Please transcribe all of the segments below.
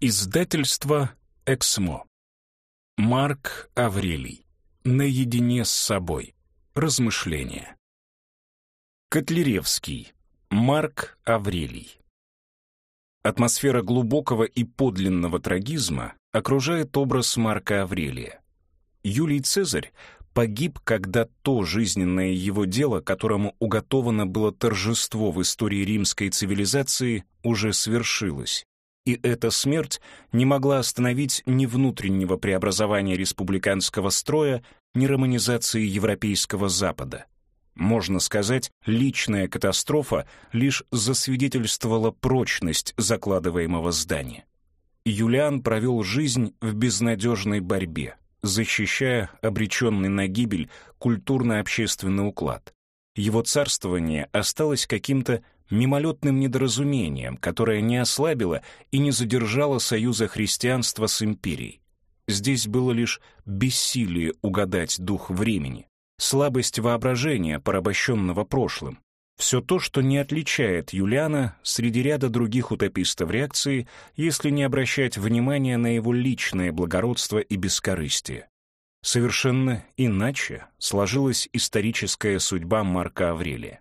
Издательство «Эксмо». Марк Аврелий. Наедине с собой. Размышления. Котляревский. Марк Аврелий. Атмосфера глубокого и подлинного трагизма окружает образ Марка Аврелия. Юлий Цезарь погиб, когда то жизненное его дело, которому уготовано было торжество в истории римской цивилизации, уже свершилось и эта смерть не могла остановить ни внутреннего преобразования республиканского строя, ни романизации Европейского Запада. Можно сказать, личная катастрофа лишь засвидетельствовала прочность закладываемого здания. Юлиан провел жизнь в безнадежной борьбе, защищая обреченный на гибель культурно-общественный уклад. Его царствование осталось каким-то мимолетным недоразумением, которое не ослабило и не задержало союза христианства с империей. Здесь было лишь бессилие угадать дух времени, слабость воображения, порабощенного прошлым. Все то, что не отличает Юлиана среди ряда других утопистов реакции, если не обращать внимания на его личное благородство и бескорыстие. Совершенно иначе сложилась историческая судьба Марка Аврелия.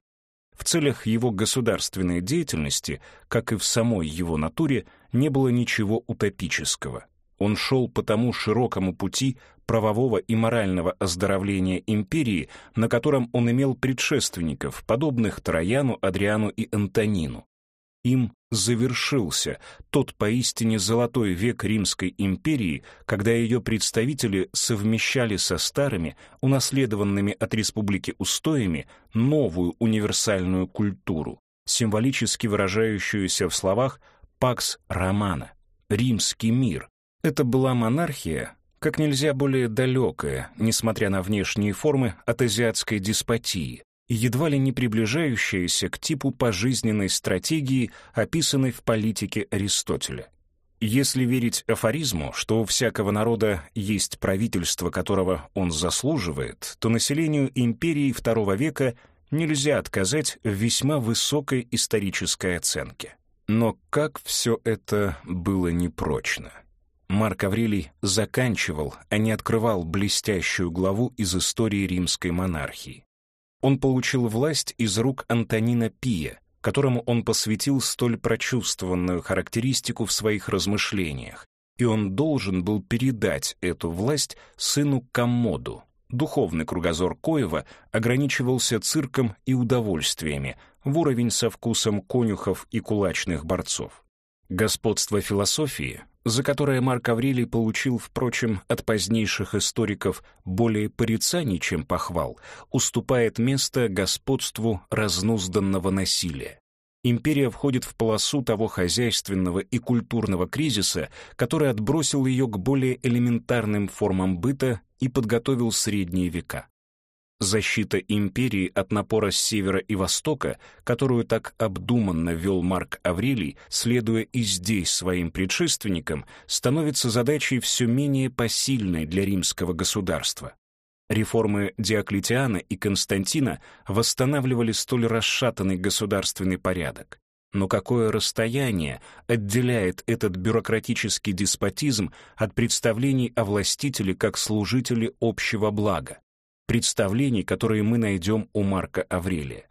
В целях его государственной деятельности, как и в самой его натуре, не было ничего утопического. Он шел по тому широкому пути правового и морального оздоровления империи, на котором он имел предшественников, подобных Трояну, Адриану и Антонину им завершился тот поистине золотой век Римской империи, когда ее представители совмещали со старыми, унаследованными от республики устоями, новую универсальную культуру, символически выражающуюся в словах «пакс романа» — «римский мир». Это была монархия, как нельзя более далекая, несмотря на внешние формы, от азиатской деспотии, едва ли не приближающаяся к типу пожизненной стратегии, описанной в политике Аристотеля. Если верить афоризму, что у всякого народа есть правительство, которого он заслуживает, то населению империи II века нельзя отказать в весьма высокой исторической оценке. Но как все это было непрочно. Марк Аврелий заканчивал, а не открывал блестящую главу из истории римской монархии. Он получил власть из рук Антонина Пия, которому он посвятил столь прочувствованную характеристику в своих размышлениях, и он должен был передать эту власть сыну Коммоду. Духовный кругозор Коева ограничивался цирком и удовольствиями, в уровень со вкусом конюхов и кулачных борцов. Господство философии за которое Марк Аврелий получил, впрочем, от позднейших историков более порицаний, чем похвал, уступает место господству разнузданного насилия. Империя входит в полосу того хозяйственного и культурного кризиса, который отбросил ее к более элементарным формам быта и подготовил средние века. Защита империи от напора с севера и востока, которую так обдуманно вел Марк Аврелий, следуя и здесь своим предшественникам, становится задачей все менее посильной для римского государства. Реформы Диоклетиана и Константина восстанавливали столь расшатанный государственный порядок. Но какое расстояние отделяет этот бюрократический деспотизм от представлений о властителе как служителе общего блага? Представлений, которые мы найдем у Марка Аврелия.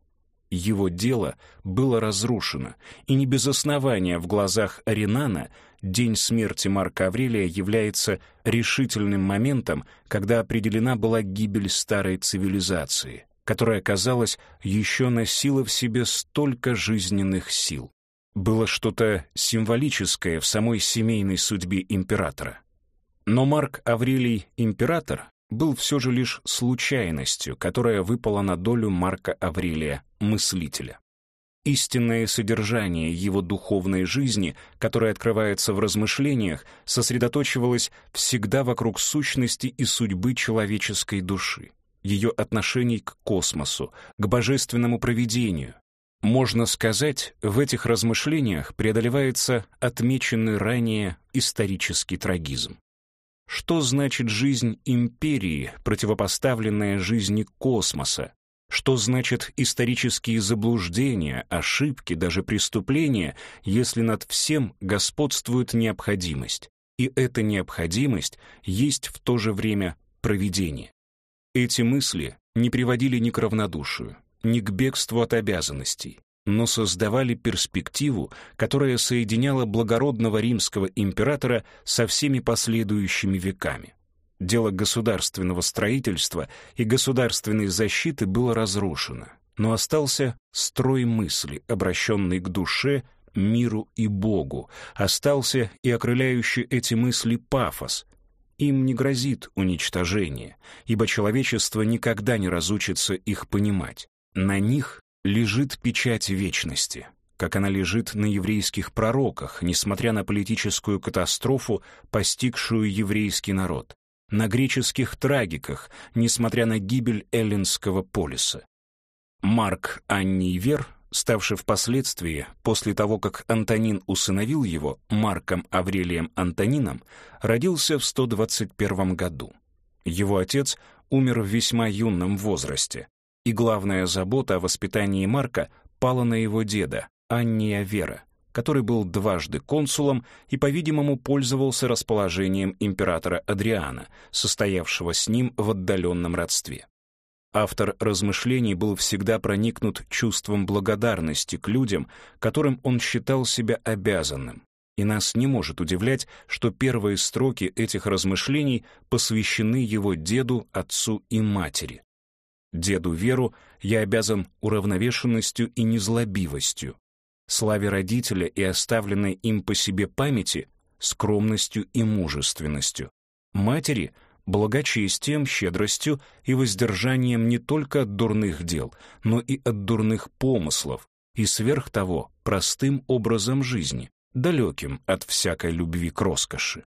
Его дело было разрушено, и не без основания в глазах Ренана день смерти Марка Аврелия является решительным моментом, когда определена была гибель старой цивилизации, которая, казалось, еще носила в себе столько жизненных сил. Было что-то символическое в самой семейной судьбе императора. Но Марк Аврелий император был все же лишь случайностью, которая выпала на долю Марка Аврелия, мыслителя. Истинное содержание его духовной жизни, которое открывается в размышлениях, сосредоточивалось всегда вокруг сущности и судьбы человеческой души, ее отношений к космосу, к божественному провидению. Можно сказать, в этих размышлениях преодолевается отмеченный ранее исторический трагизм. Что значит жизнь империи, противопоставленная жизни космоса? Что значит исторические заблуждения, ошибки, даже преступления, если над всем господствует необходимость? И эта необходимость есть в то же время провидение. Эти мысли не приводили ни к равнодушию, ни к бегству от обязанностей, но создавали перспективу, которая соединяла благородного римского императора со всеми последующими веками. Дело государственного строительства и государственной защиты было разрушено, но остался строй мысли, обращенный к душе, миру и Богу, остался и окрыляющий эти мысли пафос. Им не грозит уничтожение, ибо человечество никогда не разучится их понимать. На них лежит печать вечности, как она лежит на еврейских пророках, несмотря на политическую катастрофу, постигшую еврейский народ на греческих трагиках, несмотря на гибель эллинского полиса. Марк Аннийвер, ставший впоследствии, после того, как Антонин усыновил его, Марком Аврелием Антонином, родился в 121 году. Его отец умер в весьма юном возрасте, и главная забота о воспитании Марка пала на его деда, Анния Вера, который был дважды консулом и, по-видимому, пользовался расположением императора Адриана, состоявшего с ним в отдаленном родстве. Автор размышлений был всегда проникнут чувством благодарности к людям, которым он считал себя обязанным, и нас не может удивлять, что первые строки этих размышлений посвящены его деду, отцу и матери. Деду Веру я обязан уравновешенностью и незлобивостью, славе родителя и оставленной им по себе памяти, скромностью и мужественностью. Матери — благочестием, щедростью и воздержанием не только от дурных дел, но и от дурных помыслов, и сверх того простым образом жизни, далеким от всякой любви к роскоши.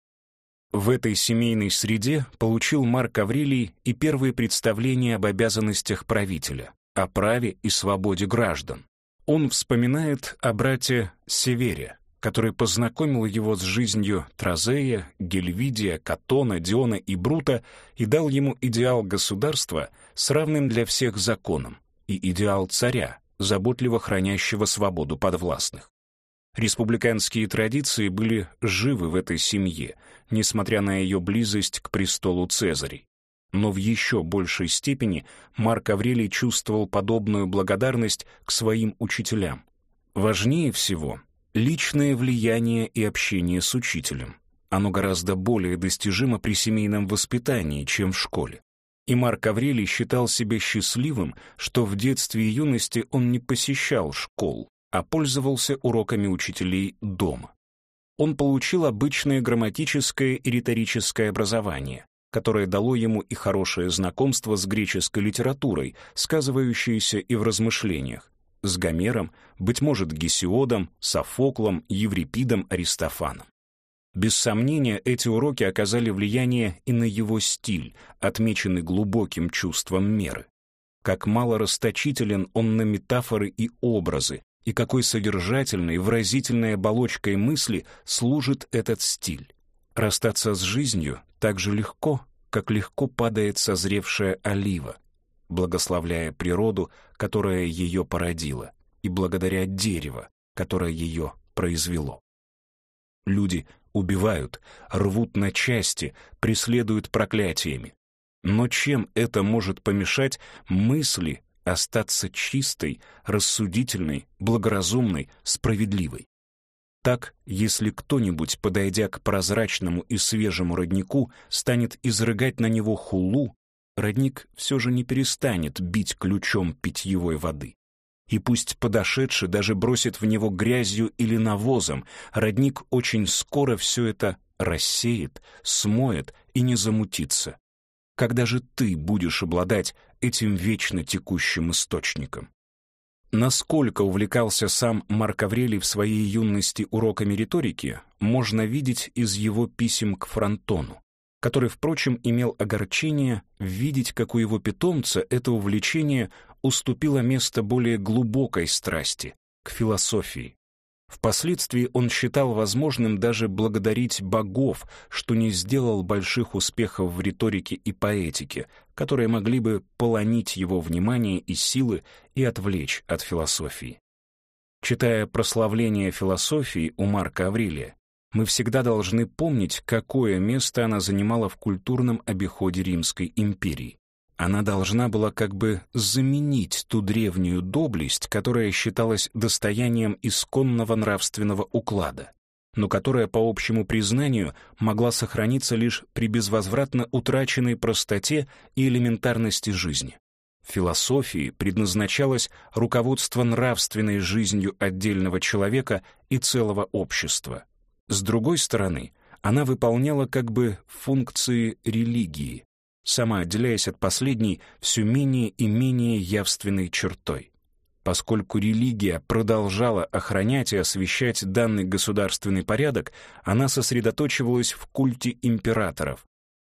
В этой семейной среде получил Марк Аврелий и первые представления об обязанностях правителя, о праве и свободе граждан. Он вспоминает о брате Севере, который познакомил его с жизнью Тразея, Гельвидия, Катона, Диона и Брута и дал ему идеал государства с равным для всех законом и идеал царя, заботливо хранящего свободу подвластных. Республиканские традиции были живы в этой семье, несмотря на ее близость к престолу Цезарей. Но в еще большей степени Марк Аврелий чувствовал подобную благодарность к своим учителям. Важнее всего — личное влияние и общение с учителем. Оно гораздо более достижимо при семейном воспитании, чем в школе. И Марк Аврелий считал себя счастливым, что в детстве и юности он не посещал школ, а пользовался уроками учителей дома. Он получил обычное грамматическое и риторическое образование, которое дало ему и хорошее знакомство с греческой литературой, сказывающееся и в размышлениях, с Гомером, быть может, Гесиодом, Софоклом, Еврипидом, Аристофаном. Без сомнения, эти уроки оказали влияние и на его стиль, отмеченный глубоким чувством меры. Как мало расточителен он на метафоры и образы, и какой содержательной, выразительной оболочкой мысли служит этот стиль. Расстаться с жизнью так же легко, как легко падает созревшая олива, благословляя природу, которая ее породила, и благодаря дерево, которое ее произвело. Люди убивают, рвут на части, преследуют проклятиями. Но чем это может помешать мысли остаться чистой, рассудительной, благоразумной, справедливой? Так, если кто-нибудь, подойдя к прозрачному и свежему роднику, станет изрыгать на него хулу, родник все же не перестанет бить ключом питьевой воды. И пусть подошедший даже бросит в него грязью или навозом, родник очень скоро все это рассеет, смоет и не замутится. Когда же ты будешь обладать этим вечно текущим источником? Насколько увлекался сам Марк Аврелий в своей юности уроками риторики, можно видеть из его писем к Фронтону, который, впрочем, имел огорчение видеть, как у его питомца это увлечение уступило место более глубокой страсти, к философии. Впоследствии он считал возможным даже благодарить богов, что не сделал больших успехов в риторике и поэтике, которые могли бы полонить его внимание и силы и отвлечь от философии. Читая прославление философии у Марка Аврелия, мы всегда должны помнить, какое место она занимала в культурном обиходе Римской империи. Она должна была как бы заменить ту древнюю доблесть, которая считалась достоянием исконного нравственного уклада, но которая, по общему признанию, могла сохраниться лишь при безвозвратно утраченной простоте и элементарности жизни. Философии предназначалось руководство нравственной жизнью отдельного человека и целого общества. С другой стороны, она выполняла как бы функции религии, сама отделяясь от последней все менее и менее явственной чертой. Поскольку религия продолжала охранять и освещать данный государственный порядок, она сосредоточивалась в культе императоров.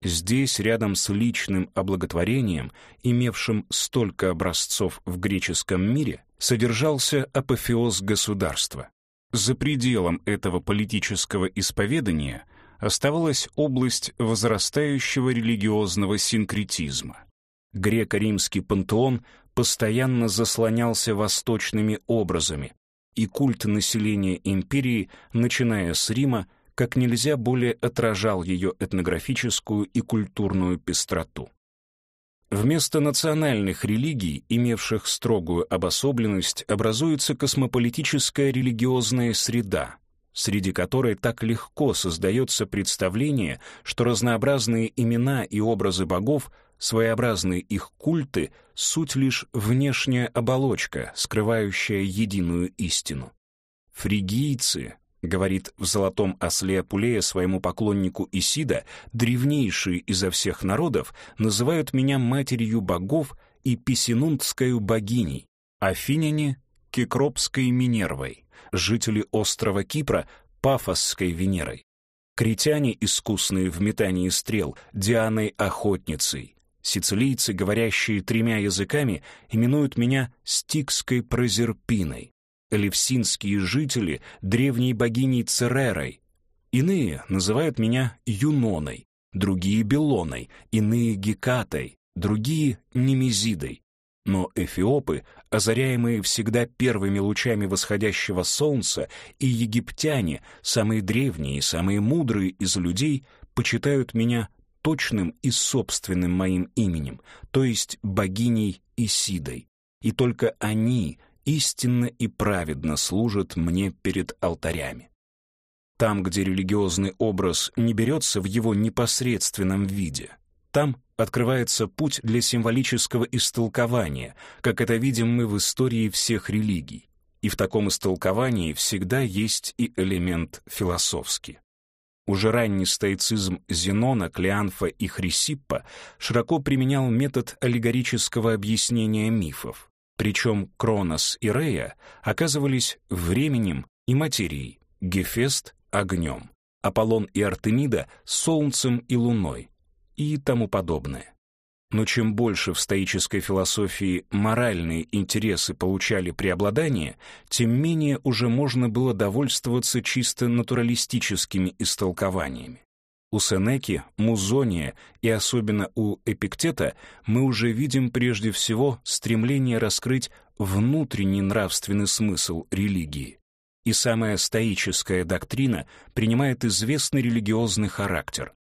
Здесь, рядом с личным облаготворением, имевшим столько образцов в греческом мире, содержался апофеоз государства. За пределом этого политического исповедания — оставалась область возрастающего религиозного синкретизма. Греко-римский пантеон постоянно заслонялся восточными образами, и культ населения империи, начиная с Рима, как нельзя более отражал ее этнографическую и культурную пестроту. Вместо национальных религий, имевших строгую обособленность, образуется космополитическая религиозная среда, среди которой так легко создается представление, что разнообразные имена и образы богов, своеобразные их культы — суть лишь внешняя оболочка, скрывающая единую истину. Фригийцы, говорит в «Золотом осле Апулея» своему поклоннику Исида, древнейшие изо всех народов, называют меня матерью богов и писинундскою богиней, афиняне — кекропской Минервой жители острова Кипра — Пафосской Венерой. Критяне, искусные в метании стрел, Дианой-охотницей. Сицилийцы, говорящие тремя языками, именуют меня Стикской Прозерпиной. Элевсинские жители — древней богиней Церерой. Иные называют меня Юноной, другие — Белоной, иные — Гекатой, другие — Немезидой. Но эфиопы, озаряемые всегда первыми лучами восходящего солнца, и египтяне, самые древние и самые мудрые из людей, почитают меня точным и собственным моим именем, то есть богиней Исидой. И только они истинно и праведно служат мне перед алтарями. Там, где религиозный образ не берется в его непосредственном виде, там открывается путь для символического истолкования, как это видим мы в истории всех религий. И в таком истолковании всегда есть и элемент философский. Уже ранний стоицизм Зенона, Клеанфа и Хрисиппа широко применял метод аллегорического объяснения мифов. Причем Кронос и Рея оказывались временем и материей, Гефест — огнем, Аполлон и Артемида — солнцем и луной, и тому подобное. Но чем больше в стоической философии моральные интересы получали преобладание, тем менее уже можно было довольствоваться чисто натуралистическими истолкованиями. У Сенеки, Музония и особенно у Эпиктета мы уже видим прежде всего стремление раскрыть внутренний нравственный смысл религии. И самая стоическая доктрина принимает известный религиозный характер.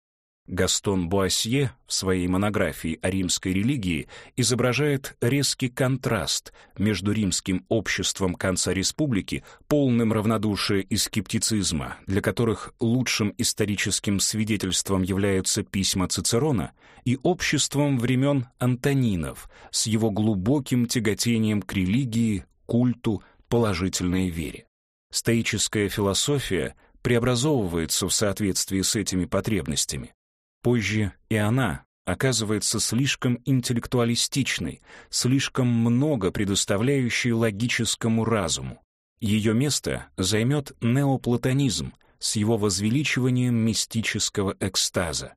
Гастон Буасье в своей монографии о римской религии изображает резкий контраст между римским обществом конца республики, полным равнодушия и скептицизма, для которых лучшим историческим свидетельством являются письма Цицерона, и обществом времен Антонинов с его глубоким тяготением к религии, культу, положительной вере. Стоическая философия преобразовывается в соответствии с этими потребностями. Позже и она оказывается слишком интеллектуалистичной, слишком много предоставляющей логическому разуму. Ее место займет неоплатонизм с его возвеличиванием мистического экстаза.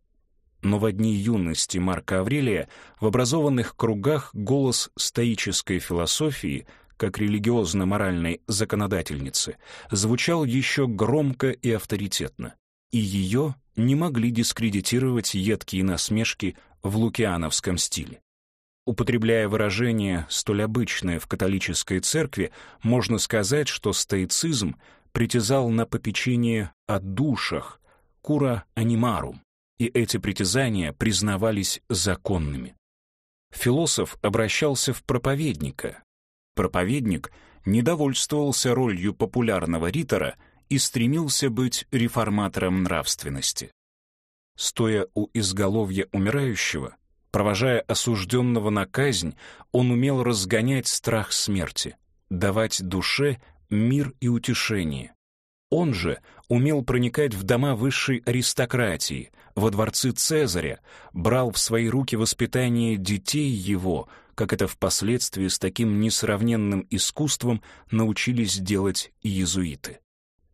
Но в дни юности Марка Аврелия в образованных кругах голос стоической философии, как религиозно-моральной законодательницы, звучал еще громко и авторитетно, и ее не могли дискредитировать едкие насмешки в лукиановском стиле. Употребляя выражение, столь обычное в католической церкви, можно сказать, что стоицизм притязал на попечение о душах, кура анимарум, и эти притязания признавались законными. Философ обращался в проповедника. Проповедник недовольствовался ролью популярного ритора и стремился быть реформатором нравственности. Стоя у изголовья умирающего, провожая осужденного на казнь, он умел разгонять страх смерти, давать душе мир и утешение. Он же умел проникать в дома высшей аристократии, во дворцы Цезаря, брал в свои руки воспитание детей его, как это впоследствии с таким несравненным искусством научились делать иезуиты.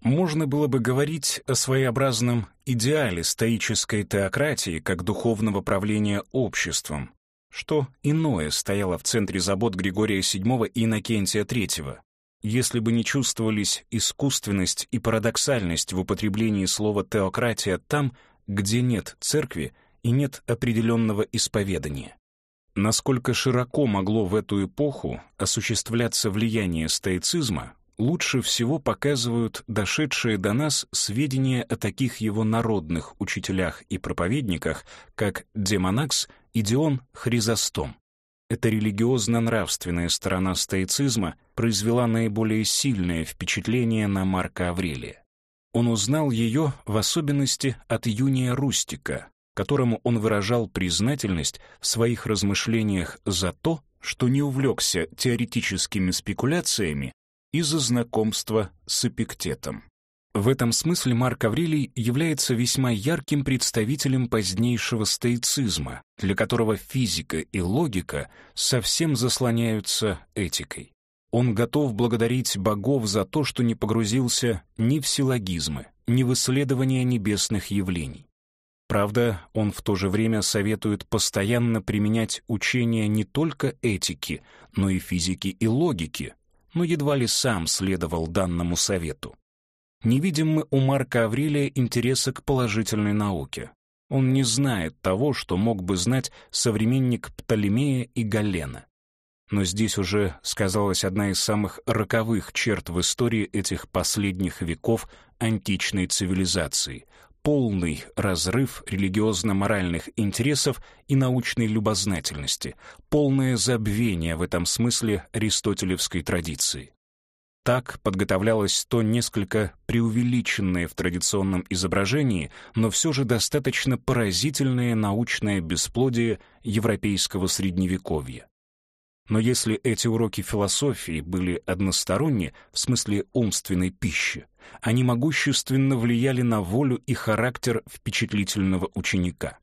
Можно было бы говорить о своеобразном идеале стоической теократии как духовного правления обществом, что иное стояло в центре забот Григория VII и Иннокентия III. Если бы не чувствовались искусственность и парадоксальность в употреблении слова «теократия» там, где нет церкви и нет определенного исповедания. Насколько широко могло в эту эпоху осуществляться влияние стоицизма, лучше всего показывают дошедшие до нас сведения о таких его народных учителях и проповедниках, как Демонакс и Дион Хризостом. Эта религиозно-нравственная сторона стоицизма произвела наиболее сильное впечатление на Марка Аврелия. Он узнал ее в особенности от Юния Рустика, которому он выражал признательность в своих размышлениях за то, что не увлекся теоретическими спекуляциями из-за знакомства с Эпиктетом. В этом смысле Марк Аврелий является весьма ярким представителем позднейшего стоицизма, для которого физика и логика совсем заслоняются этикой. Он готов благодарить богов за то, что не погрузился ни в силлогизмы, ни в исследования небесных явлений. Правда, он в то же время советует постоянно применять учения не только этики, но и физики и логики, но едва ли сам следовал данному совету. Не видим мы у Марка Аврелия интереса к положительной науке. Он не знает того, что мог бы знать современник Птолемея и Галена. Но здесь уже сказалась одна из самых роковых черт в истории этих последних веков античной цивилизации полный разрыв религиозно-моральных интересов и научной любознательности, полное забвение в этом смысле аристотелевской традиции. Так подготовлялось то несколько преувеличенное в традиционном изображении, но все же достаточно поразительное научное бесплодие европейского средневековья. Но если эти уроки философии были односторонние, в смысле умственной пищи, они могущественно влияли на волю и характер впечатлительного ученика.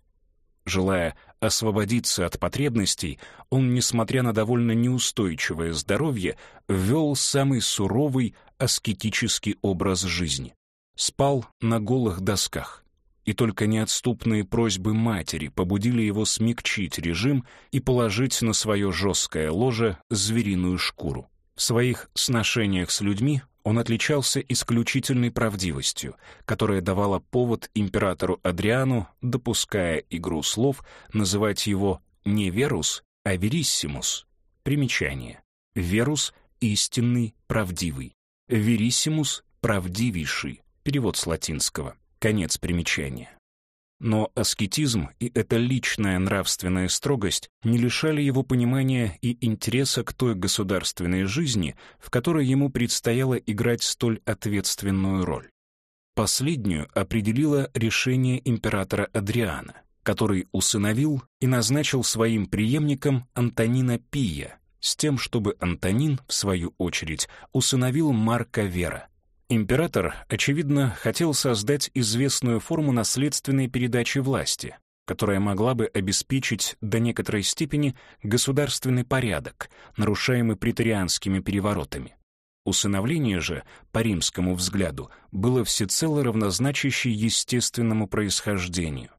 Желая освободиться от потребностей, он, несмотря на довольно неустойчивое здоровье, вел самый суровый аскетический образ жизни. Спал на голых досках, и только неотступные просьбы матери побудили его смягчить режим и положить на свое жесткое ложе звериную шкуру. В своих сношениях с людьми он отличался исключительной правдивостью, которая давала повод императору Адриану, допуская игру слов, называть его не Верус, а Вериссимус. Примечание. Верус — истинный, правдивый. Вериссимус — правдивейший. Перевод с латинского. Конец примечания. Но аскетизм и эта личная нравственная строгость не лишали его понимания и интереса к той государственной жизни, в которой ему предстояло играть столь ответственную роль. Последнюю определило решение императора Адриана, который усыновил и назначил своим преемником Антонина Пия, с тем, чтобы Антонин, в свою очередь, усыновил Марка Вера, Император, очевидно, хотел создать известную форму наследственной передачи власти, которая могла бы обеспечить до некоторой степени государственный порядок, нарушаемый претарианскими переворотами. Усыновление же, по римскому взгляду, было всецело равнозначащее естественному происхождению.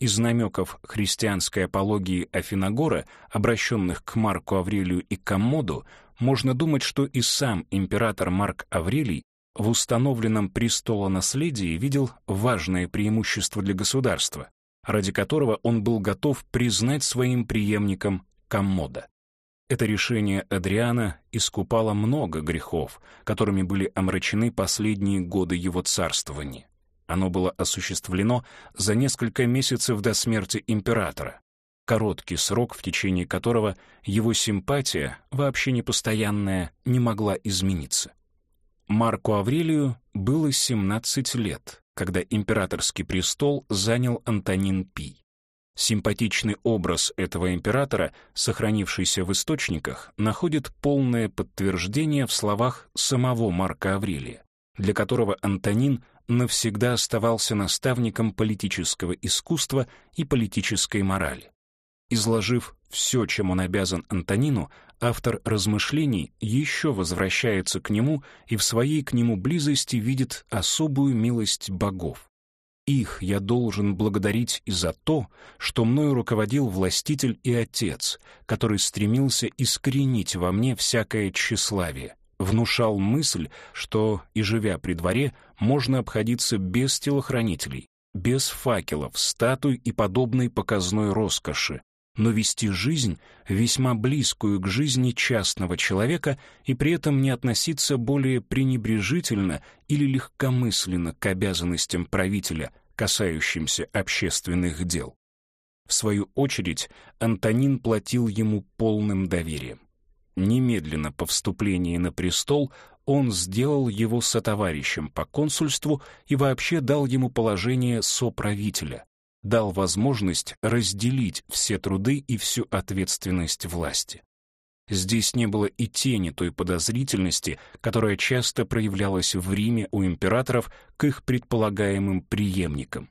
Из намеков христианской апологии Афиногора, обращенных к Марку Аврелию и Коммоду, можно думать, что и сам император Марк Аврелий в установленном престолонаследии видел важное преимущество для государства, ради которого он был готов признать своим преемником Коммода. Это решение Адриана искупало много грехов, которыми были омрачены последние годы его царствования. Оно было осуществлено за несколько месяцев до смерти императора, короткий срок, в течение которого его симпатия, вообще непостоянная, не могла измениться. Марку Аврелию было 17 лет, когда императорский престол занял Антонин Пий. Симпатичный образ этого императора, сохранившийся в источниках, находит полное подтверждение в словах самого Марка Аврелия, для которого Антонин навсегда оставался наставником политического искусства и политической морали. Изложив все, чем он обязан Антонину, автор размышлений еще возвращается к нему и в своей к нему близости видит особую милость богов. Их я должен благодарить и за то, что мною руководил властитель и отец, который стремился искоренить во мне всякое тщеславие, внушал мысль, что, и живя при дворе, можно обходиться без телохранителей, без факелов, статуй и подобной показной роскоши, но вести жизнь, весьма близкую к жизни частного человека, и при этом не относиться более пренебрежительно или легкомысленно к обязанностям правителя, касающимся общественных дел. В свою очередь, Антонин платил ему полным доверием. Немедленно по вступлении на престол он сделал его сотоварищем по консульству и вообще дал ему положение соправителя, дал возможность разделить все труды и всю ответственность власти. Здесь не было и тени той подозрительности, которая часто проявлялась в Риме у императоров к их предполагаемым преемникам.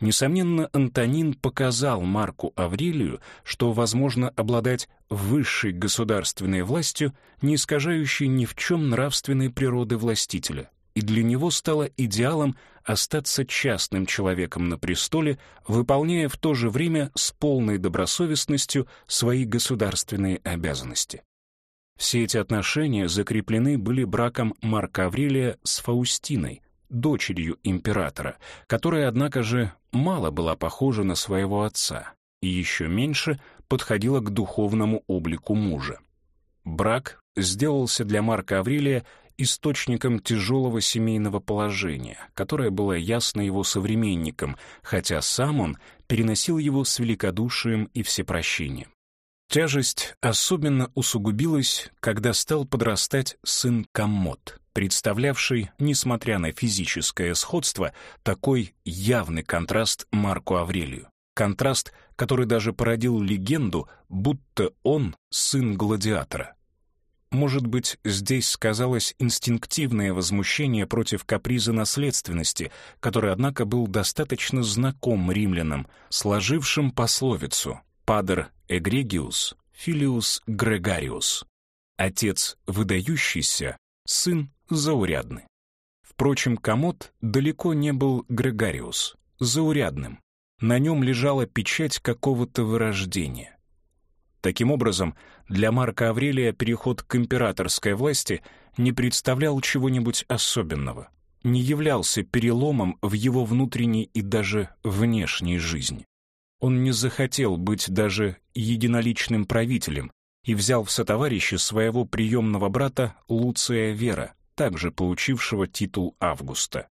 Несомненно, Антонин показал Марку Аврелию, что возможно обладать высшей государственной властью, не искажающей ни в чем нравственной природы властителя, и для него стало идеалом остаться частным человеком на престоле, выполняя в то же время с полной добросовестностью свои государственные обязанности. Все эти отношения закреплены были браком Марка Аврелия с Фаустиной, дочерью императора, которая, однако же, мало была похожа на своего отца и еще меньше подходила к духовному облику мужа. Брак сделался для Марка Аврелия источником тяжелого семейного положения, которое было ясно его современникам, хотя сам он переносил его с великодушием и всепрощением. Тяжесть особенно усугубилась, когда стал подрастать сын Коммод, представлявший, несмотря на физическое сходство, такой явный контраст Марку Аврелию. Контраст, который даже породил легенду, будто он сын гладиатора. Может быть, здесь сказалось инстинктивное возмущение против каприза наследственности, который, однако, был достаточно знаком римлянам, сложившим пословицу «Падер эгрегиус, филиус грегариус» — «Отец выдающийся, сын заурядный». Впрочем, комод далеко не был грегариус, заурядным. На нем лежала печать какого-то вырождения. Таким образом, для Марка Аврелия переход к императорской власти не представлял чего-нибудь особенного, не являлся переломом в его внутренней и даже внешней жизни. Он не захотел быть даже единоличным правителем и взял в сотоварищи своего приемного брата Луция Вера, также получившего титул Августа.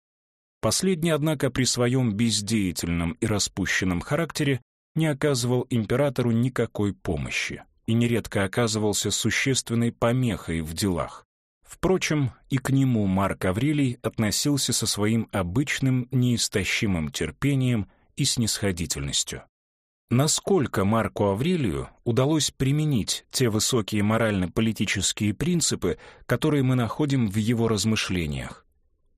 Последний, однако, при своем бездеятельном и распущенном характере не оказывал императору никакой помощи и нередко оказывался существенной помехой в делах. Впрочем, и к нему Марк Аврелий относился со своим обычным неистощимым терпением и снисходительностью. Насколько Марку Аврелию удалось применить те высокие морально-политические принципы, которые мы находим в его размышлениях?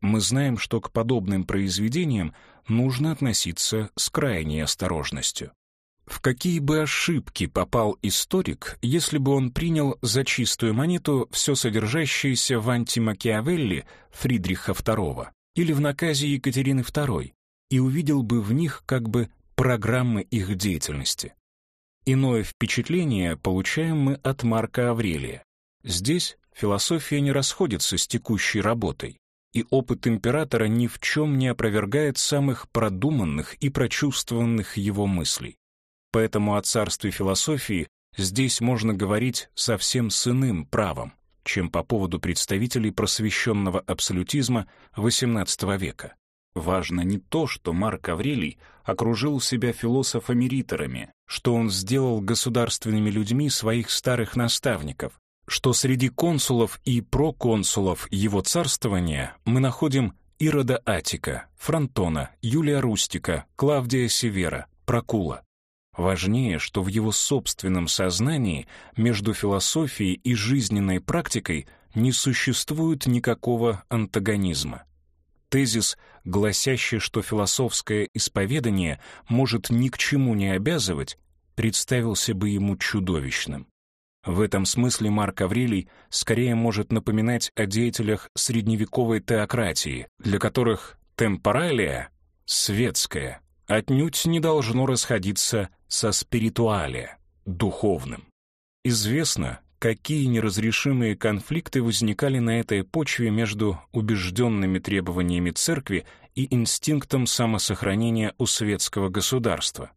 Мы знаем, что к подобным произведениям нужно относиться с крайней осторожностью. В какие бы ошибки попал историк, если бы он принял за чистую монету все содержащееся в антимакиавелли Фридриха II или в наказе Екатерины II и увидел бы в них как бы программы их деятельности. Иное впечатление получаем мы от Марка Аврелия. Здесь философия не расходится с текущей работой, и опыт императора ни в чем не опровергает самых продуманных и прочувствованных его мыслей. Поэтому о царстве философии здесь можно говорить совсем с иным правом, чем по поводу представителей просвещенного абсолютизма XVIII века. Важно не то, что Марк Аврелий окружил себя философами-риторами, что он сделал государственными людьми своих старых наставников, что среди консулов и проконсулов его царствования мы находим Ирода Атика, Фронтона, Юлия Рустика, Клавдия Севера, Прокула. Важнее, что в его собственном сознании между философией и жизненной практикой не существует никакого антагонизма. Тезис, гласящий, что философское исповедание может ни к чему не обязывать, представился бы ему чудовищным. В этом смысле Марк Аврелий скорее может напоминать о деятелях средневековой теократии, для которых темпоралия, светская, отнюдь не должно расходиться со спиритуалия, духовным. Известно, какие неразрешимые конфликты возникали на этой почве между убежденными требованиями церкви и инстинктом самосохранения у светского государства.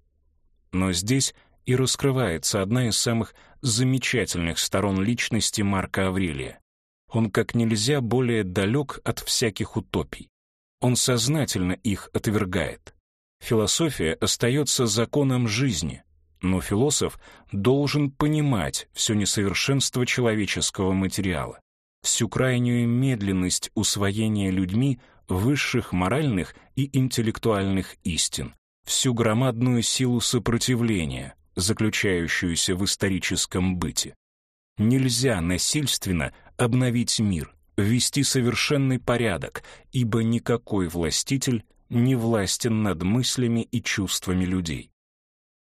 Но здесь и раскрывается одна из самых замечательных сторон личности Марка Аврелия. Он как нельзя более далек от всяких утопий. Он сознательно их отвергает. Философия остается законом жизни, но философ должен понимать все несовершенство человеческого материала, всю крайнюю медленность усвоения людьми высших моральных и интеллектуальных истин, всю громадную силу сопротивления, заключающуюся в историческом быте. Нельзя насильственно обновить мир, ввести совершенный порядок, ибо никакой властитель не властен над мыслями и чувствами людей.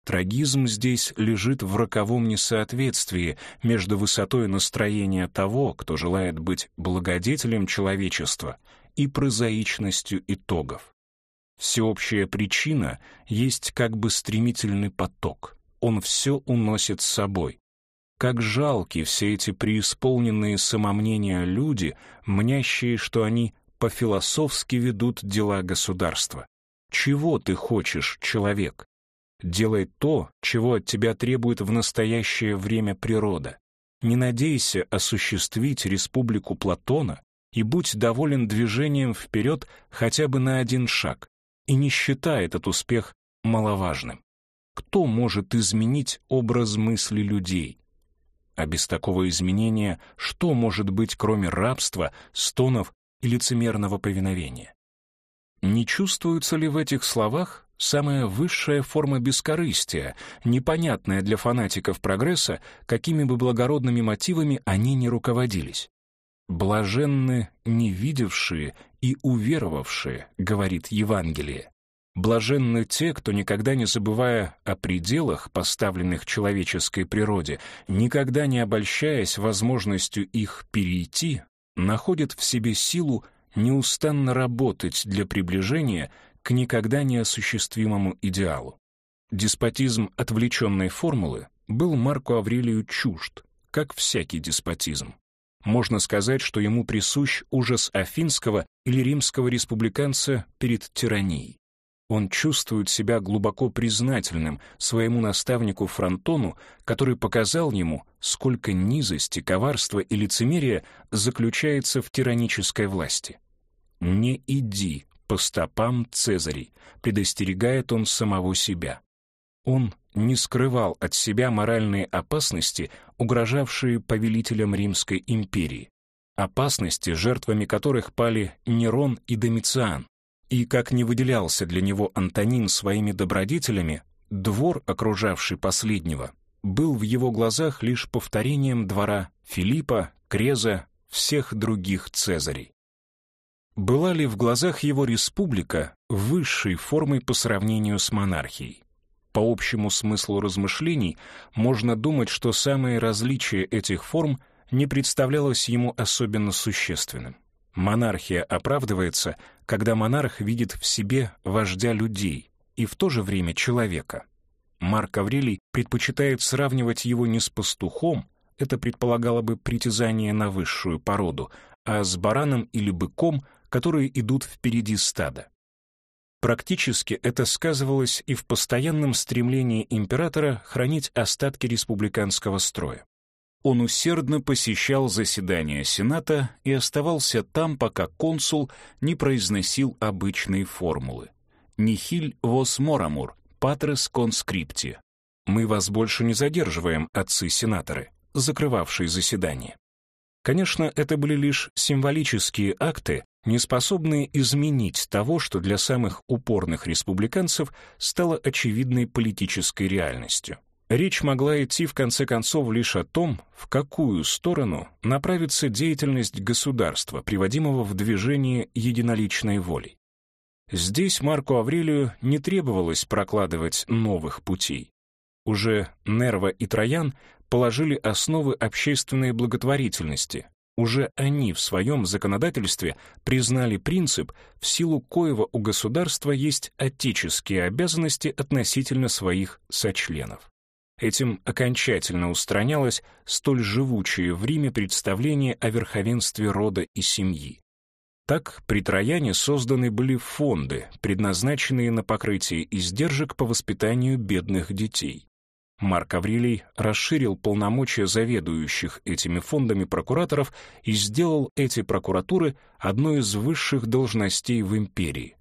Трагизм здесь лежит в роковом несоответствии между высотой настроения того, кто желает быть благодетелем человечества, и прозаичностью итогов. Всеобщая причина есть как бы стремительный поток. Он все уносит с собой. Как жалки все эти преисполненные самомнения люди, мнящие, что они по-философски ведут дела государства. Чего ты хочешь, человек? Делай то, чего от тебя требует в настоящее время природа. Не надейся осуществить республику Платона и будь доволен движением вперед хотя бы на один шаг, и не считай этот успех маловажным. Кто может изменить образ мысли людей? А без такого изменения что может быть, кроме рабства, стонов и лицемерного повиновения. Не чувствуется ли в этих словах самая высшая форма бескорыстия, непонятная для фанатиков прогресса, какими бы благородными мотивами они ни руководились? «Блаженны не видевшие и уверовавшие», — говорит Евангелие. Блаженны те, кто, никогда не забывая о пределах, поставленных человеческой природе, никогда не обольщаясь возможностью их перейти, находит в себе силу неустанно работать для приближения к никогда неосуществимому идеалу. Деспотизм отвлеченной формулы был Марку Аврелию чужд, как всякий деспотизм. Можно сказать, что ему присущ ужас афинского или римского республиканца перед тиранией. Он чувствует себя глубоко признательным своему наставнику Фронтону, который показал ему, сколько низости, коварства и лицемерия заключается в тиранической власти. «Не иди по стопам Цезарей», предостерегает он самого себя. Он не скрывал от себя моральные опасности, угрожавшие повелителям Римской империи, опасности, жертвами которых пали Нерон и Домициан, и как не выделялся для него Антонин своими добродетелями, двор, окружавший последнего, был в его глазах лишь повторением двора Филиппа, Креза, всех других Цезарей. Была ли в глазах его республика высшей формой по сравнению с монархией? По общему смыслу размышлений можно думать, что самое различие этих форм не представлялось ему особенно существенным. Монархия оправдывается, когда монарх видит в себе вождя людей и в то же время человека. Марк Аврелий предпочитает сравнивать его не с пастухом, это предполагало бы притязание на высшую породу, а с бараном или быком, которые идут впереди стада. Практически это сказывалось и в постоянном стремлении императора хранить остатки республиканского строя. Он усердно посещал заседания Сената и оставался там, пока консул не произносил обычные формулы. «Нихиль вос морамур, патрес конскрипти». «Мы вас больше не задерживаем, отцы-сенаторы», закрывавшие заседание. Конечно, это были лишь символические акты, не способные изменить того, что для самых упорных республиканцев стало очевидной политической реальностью. Речь могла идти в конце концов лишь о том, в какую сторону направится деятельность государства, приводимого в движение единоличной волей. Здесь Марку Аврелию не требовалось прокладывать новых путей. Уже Нерва и Троян положили основы общественной благотворительности. Уже они в своем законодательстве признали принцип, в силу коего у государства есть отеческие обязанности относительно своих сочленов. Этим окончательно устранялось столь живучее в Риме представление о верховенстве рода и семьи. Так, при Трояне созданы были фонды, предназначенные на покрытие издержек по воспитанию бедных детей. Марк Аврелий расширил полномочия заведующих этими фондами прокураторов и сделал эти прокуратуры одной из высших должностей в империи.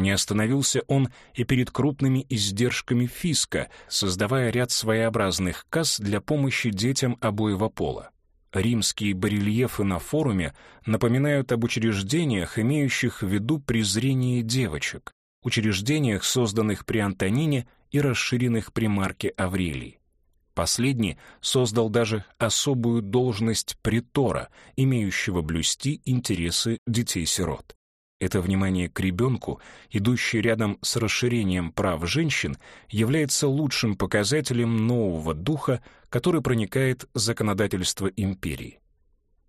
Не остановился он и перед крупными издержками фиска, создавая ряд своеобразных касс для помощи детям обоего пола. Римские барельефы на форуме напоминают об учреждениях, имеющих в виду презрение девочек, учреждениях, созданных при Антонине и расширенных при Марке Аврелии. Последний создал даже особую должность притора, имеющего блюсти интересы детей-сирот. Это внимание к ребенку, идущее рядом с расширением прав женщин, является лучшим показателем нового духа, который проникает законодательство империи.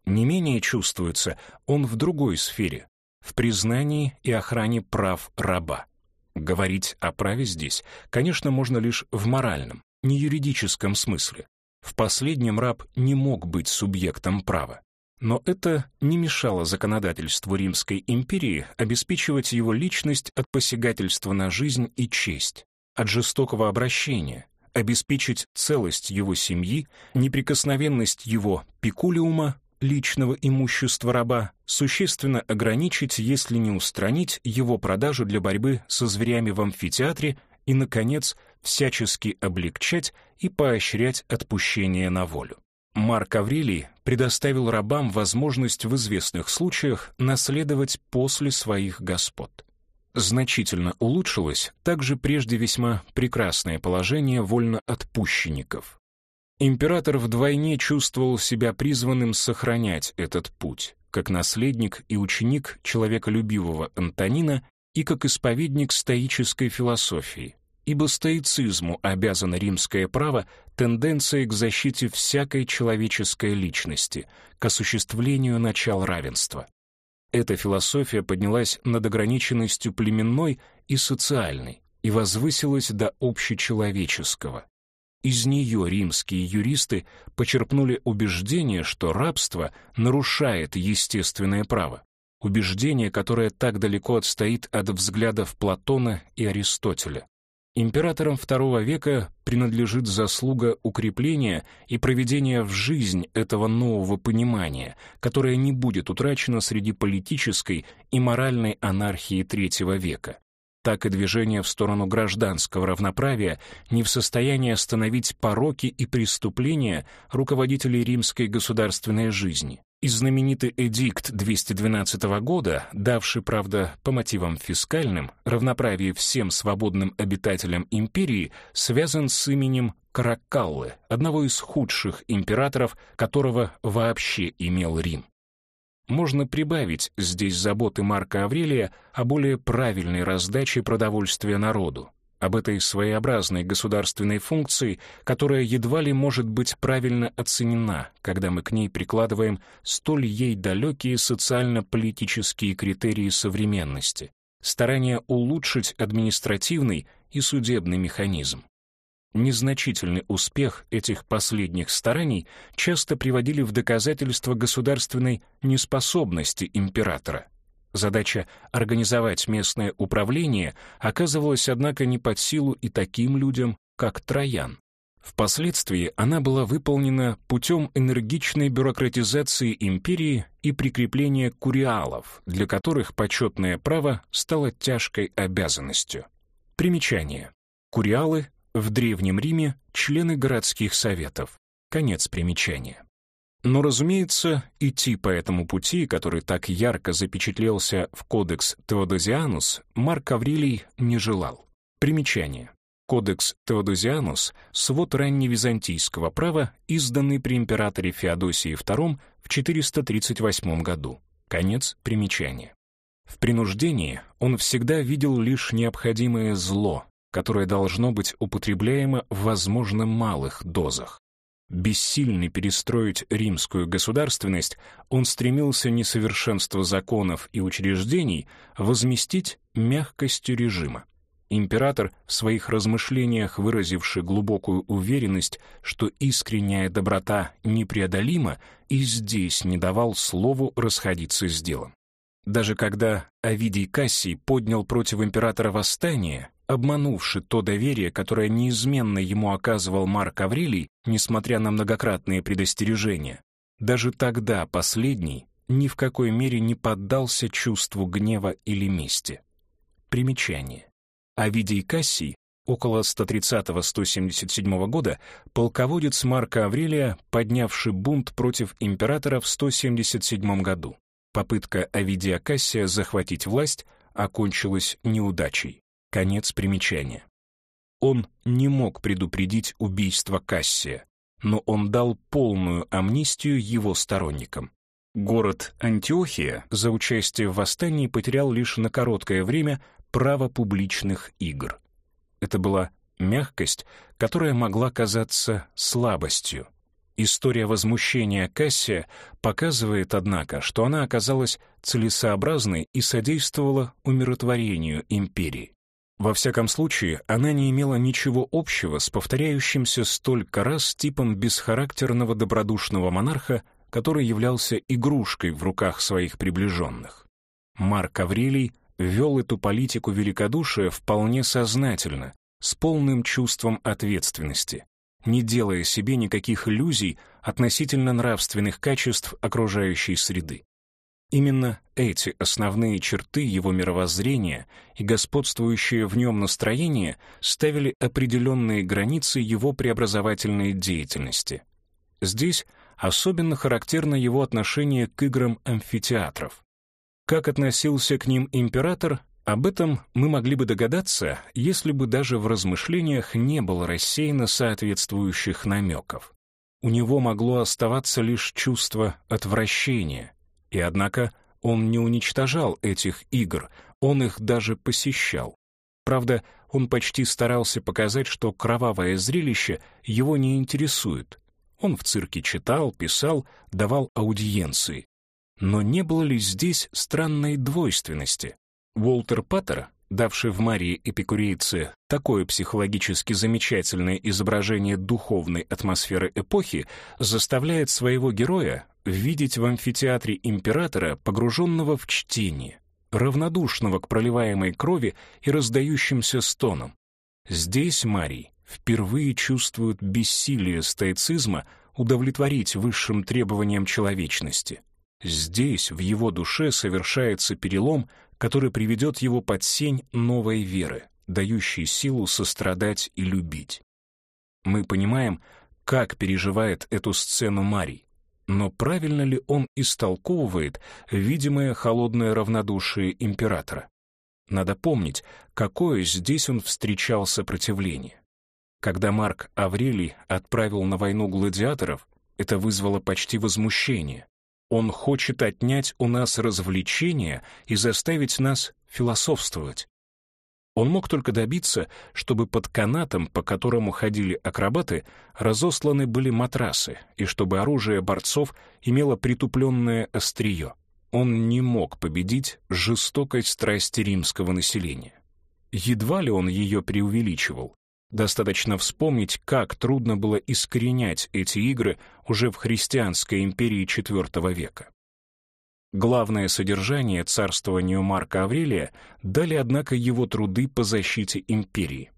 Не менее чувствуется он в другой сфере, в признании и охране прав раба. Говорить о праве здесь, конечно, можно лишь в моральном, не юридическом смысле. В последнем раб не мог быть субъектом права. Но это не мешало законодательству Римской империи обеспечивать его личность от посягательства на жизнь и честь, от жестокого обращения, обеспечить целость его семьи, неприкосновенность его пикулиума, личного имущества раба, существенно ограничить, если не устранить его продажу для борьбы со зверями в амфитеатре и, наконец, всячески облегчать и поощрять отпущение на волю. Марк Аврелий предоставил рабам возможность в известных случаях наследовать после своих господ. Значительно улучшилось также прежде весьма прекрасное положение вольноотпущенников. Император вдвойне чувствовал себя призванным сохранять этот путь, как наследник и ученик человеколюбивого Антонина и как исповедник стоической философии, ибо стоицизму обязано римское право тенденцией к защите всякой человеческой личности, к осуществлению начал равенства. Эта философия поднялась над ограниченностью племенной и социальной и возвысилась до общечеловеческого. Из нее римские юристы почерпнули убеждение, что рабство нарушает естественное право, убеждение, которое так далеко отстоит от взглядов Платона и Аристотеля. Императорам II века принадлежит заслуга укрепления и проведения в жизнь этого нового понимания, которое не будет утрачено среди политической и моральной анархии III века так и движение в сторону гражданского равноправия не в состоянии остановить пороки и преступления руководителей римской государственной жизни. И знаменитый эдикт 212 года, давший, правда, по мотивам фискальным, равноправие всем свободным обитателям империи, связан с именем Каракаллы, одного из худших императоров, которого вообще имел Рим. Можно прибавить здесь заботы Марка Аврелия о более правильной раздаче продовольствия народу, об этой своеобразной государственной функции, которая едва ли может быть правильно оценена, когда мы к ней прикладываем столь ей далекие социально-политические критерии современности, старание улучшить административный и судебный механизм. Незначительный успех этих последних стараний часто приводили в доказательство государственной неспособности императора. Задача организовать местное управление оказывалась, однако, не под силу и таким людям, как Троян. Впоследствии она была выполнена путем энергичной бюрократизации империи и прикрепления куриалов, для которых почетное право стало тяжкой обязанностью. Примечание. Куриалы в Древнем Риме члены городских советов. Конец примечания. Но, разумеется, идти по этому пути, который так ярко запечатлелся в кодекс Теодозианус, Марк Аврелий не желал. Примечание. Кодекс Теодозианус — свод ранневизантийского права, изданный при императоре Феодосии II в 438 году. Конец примечания. В принуждении он всегда видел лишь необходимое зло, которое должно быть употребляемо в, возможно, малых дозах. Бессильный перестроить римскую государственность, он стремился несовершенство законов и учреждений возместить мягкостью режима. Император, в своих размышлениях выразивший глубокую уверенность, что искренняя доброта непреодолима, и здесь не давал слову расходиться с делом. Даже когда Овидий Кассий поднял против императора восстание, обманувши то доверие, которое неизменно ему оказывал Марк Аврелий, несмотря на многократные предостережения, даже тогда последний ни в какой мере не поддался чувству гнева или мести. Примечание. Овидий Кассий, около 130-177 года, полководец Марка Аврелия, поднявший бунт против императора в 177 году. Попытка Овидия Кассия захватить власть окончилась неудачей. Конец примечания. Он не мог предупредить убийство Кассия, но он дал полную амнистию его сторонникам. Город Антиохия за участие в восстании потерял лишь на короткое время право публичных игр. Это была мягкость, которая могла казаться слабостью. История возмущения Кассия показывает, однако, что она оказалась целесообразной и содействовала умиротворению империи. Во всяком случае, она не имела ничего общего с повторяющимся столько раз типом бесхарактерного добродушного монарха, который являлся игрушкой в руках своих приближенных. Марк Аврелий вел эту политику великодушия вполне сознательно, с полным чувством ответственности, не делая себе никаких иллюзий относительно нравственных качеств окружающей среды. Именно эти основные черты его мировоззрения и господствующее в нем настроение ставили определенные границы его преобразовательной деятельности. Здесь особенно характерно его отношение к играм амфитеатров. Как относился к ним император, об этом мы могли бы догадаться, если бы даже в размышлениях не было рассеяно соответствующих намеков. У него могло оставаться лишь чувство отвращения — и однако он не уничтожал этих игр, он их даже посещал. Правда, он почти старался показать, что кровавое зрелище его не интересует. Он в цирке читал, писал, давал аудиенции. Но не было ли здесь странной двойственности? Уолтер Паттер давший в Марии Эпикурейце такое психологически замечательное изображение духовной атмосферы эпохи, заставляет своего героя видеть в амфитеатре императора, погруженного в чтение, равнодушного к проливаемой крови и раздающимся стонам. Здесь Марий впервые чувствует бессилие стоицизма удовлетворить высшим требованиям человечности. Здесь в его душе совершается перелом, который приведет его под сень новой веры, дающей силу сострадать и любить. Мы понимаем, как переживает эту сцену Марий, но правильно ли он истолковывает видимое холодное равнодушие императора? Надо помнить, какое здесь он встречал сопротивление. Когда Марк Аврелий отправил на войну гладиаторов, это вызвало почти возмущение. Он хочет отнять у нас развлечения и заставить нас философствовать. Он мог только добиться, чтобы под канатом, по которому ходили акробаты, разосланы были матрасы, и чтобы оружие борцов имело притупленное острие. Он не мог победить жестокость страсти римского населения. Едва ли он ее преувеличивал. Достаточно вспомнить, как трудно было искоренять эти игры уже в христианской империи IV века. Главное содержание царствованию Марка Аврелия дали, однако, его труды по защите империи.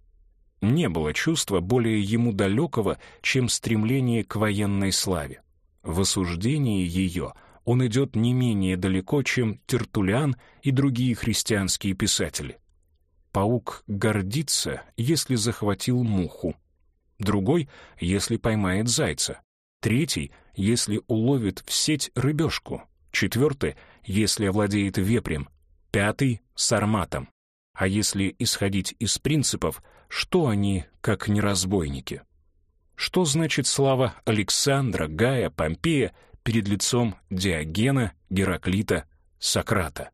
Не было чувства более ему далекого, чем стремление к военной славе. В осуждении ее он идет не менее далеко, чем Тертулиан и другие христианские писатели. Паук гордится, если захватил муху. Другой, если поймает зайца. Третий, если уловит в сеть рыбешку. Четвертый, если овладеет вепрем. Пятый — сарматом. А если исходить из принципов, что они, как неразбойники? Что значит слава Александра, Гая, Помпея перед лицом Диогена, Гераклита, Сократа?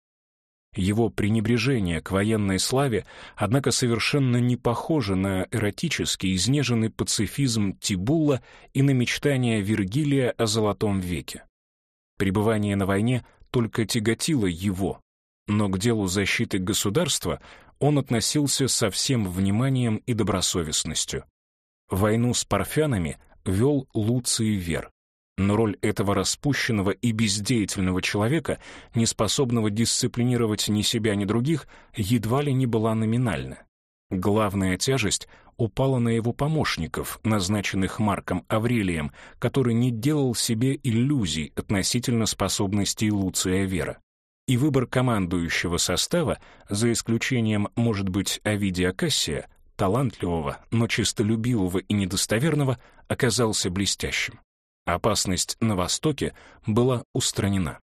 Его пренебрежение к военной славе, однако, совершенно не похоже на эротический, изнеженный пацифизм Тибулла и на мечтания Вергилия о Золотом веке. Пребывание на войне только тяготило его, но к делу защиты государства он относился со всем вниманием и добросовестностью. Войну с парфянами вел Луций Вер, но роль этого распущенного и бездеятельного человека, не способного дисциплинировать ни себя, ни других, едва ли не была номинальна. Главная тяжесть упала на его помощников, назначенных Марком Аврелием, который не делал себе иллюзий относительно способностей Луция Вера. И выбор командующего состава, за исключением, может быть, Овидия Кассия, талантливого, но честолюбивого и недостоверного, оказался блестящим. Опасность на Востоке была устранена.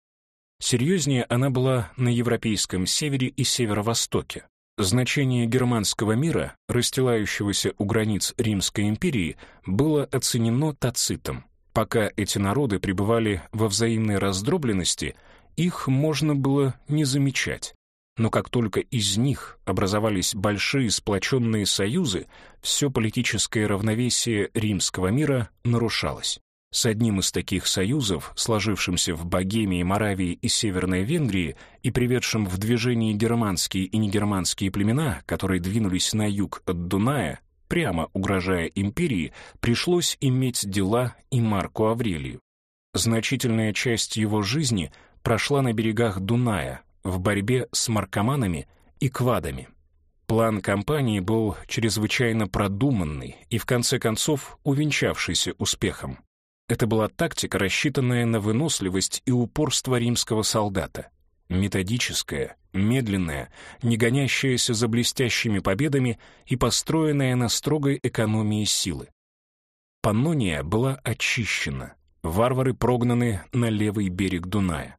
Серьезнее она была на европейском севере и северо-востоке. Значение германского мира, расстилающегося у границ Римской империи, было оценено Тацитом. Пока эти народы пребывали во взаимной раздробленности, их можно было не замечать. Но как только из них образовались большие сплоченные союзы, все политическое равновесие римского мира нарушалось. С одним из таких союзов, сложившимся в Богемии, Моравии и Северной Венгрии и приведшим в движение германские и негерманские племена, которые двинулись на юг от Дуная, прямо угрожая империи, пришлось иметь дела и Марку Аврелию. Значительная часть его жизни прошла на берегах Дуная, в борьбе с маркоманами и квадами. План кампании был чрезвычайно продуманный и, в конце концов, увенчавшийся успехом. Это была тактика, рассчитанная на выносливость и упорство римского солдата. Методическая, медленная, не гонящаяся за блестящими победами и построенная на строгой экономии силы. Паннония была очищена, варвары прогнаны на левый берег Дуная.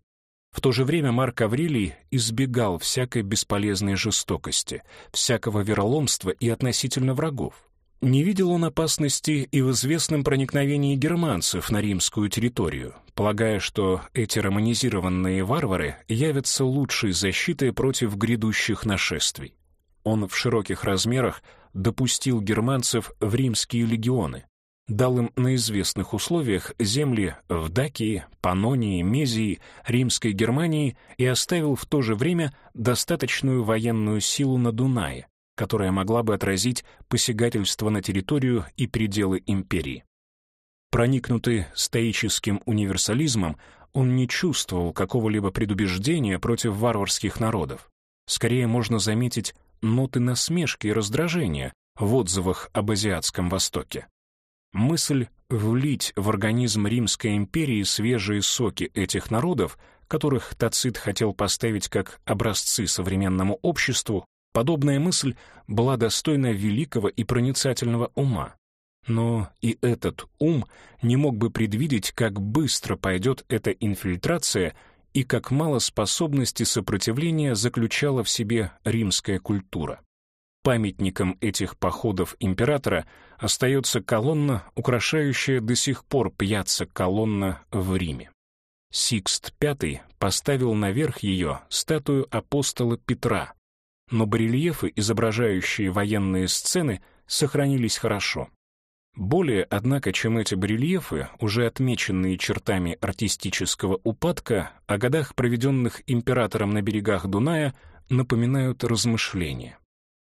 В то же время Марк Аврелий избегал всякой бесполезной жестокости, всякого вероломства и относительно врагов. Не видел он опасности и в известном проникновении германцев на римскую территорию, полагая, что эти романизированные варвары явятся лучшей защитой против грядущих нашествий. Он в широких размерах допустил германцев в римские легионы, дал им на известных условиях земли в Дакии, Панонии, Мезии, Римской Германии и оставил в то же время достаточную военную силу на Дунае, которая могла бы отразить посягательство на территорию и пределы империи. Проникнутый стоическим универсализмом, он не чувствовал какого-либо предубеждения против варварских народов. Скорее можно заметить ноты насмешки и раздражения в отзывах об Азиатском Востоке. Мысль влить в организм Римской империи свежие соки этих народов, которых Тацит хотел поставить как образцы современному обществу, Подобная мысль была достойна великого и проницательного ума. Но и этот ум не мог бы предвидеть, как быстро пойдет эта инфильтрация и как мало способности сопротивления заключала в себе римская культура. Памятником этих походов императора остается колонна, украшающая до сих пор пьяца колонна в Риме. Сикст V поставил наверх ее статую апостола Петра, но барельефы, изображающие военные сцены, сохранились хорошо. Более, однако, чем эти барельефы, уже отмеченные чертами артистического упадка, о годах, проведенных императором на берегах Дуная, напоминают размышления.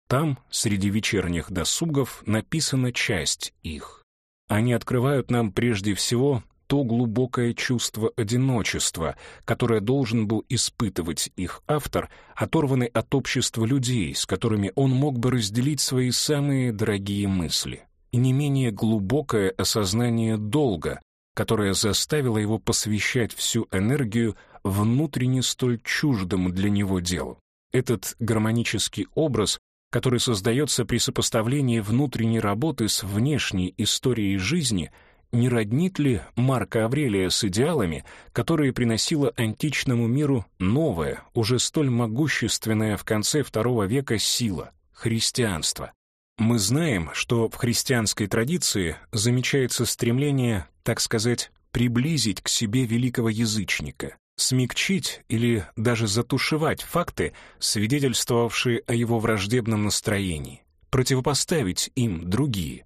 Там, среди вечерних досугов, написана часть их. Они открывают нам прежде всего то глубокое чувство одиночества, которое должен был испытывать их автор, оторванный от общества людей, с которыми он мог бы разделить свои самые дорогие мысли, и не менее глубокое осознание долга, которое заставило его посвящать всю энергию внутренне столь чуждому для него делу. Этот гармонический образ, который создается при сопоставлении внутренней работы с внешней историей жизни — не роднит ли Марка Аврелия с идеалами, которые приносила античному миру новая, уже столь могущественная в конце II века сила — христианство? Мы знаем, что в христианской традиции замечается стремление, так сказать, приблизить к себе великого язычника, смягчить или даже затушевать факты, свидетельствовавшие о его враждебном настроении, противопоставить им другие.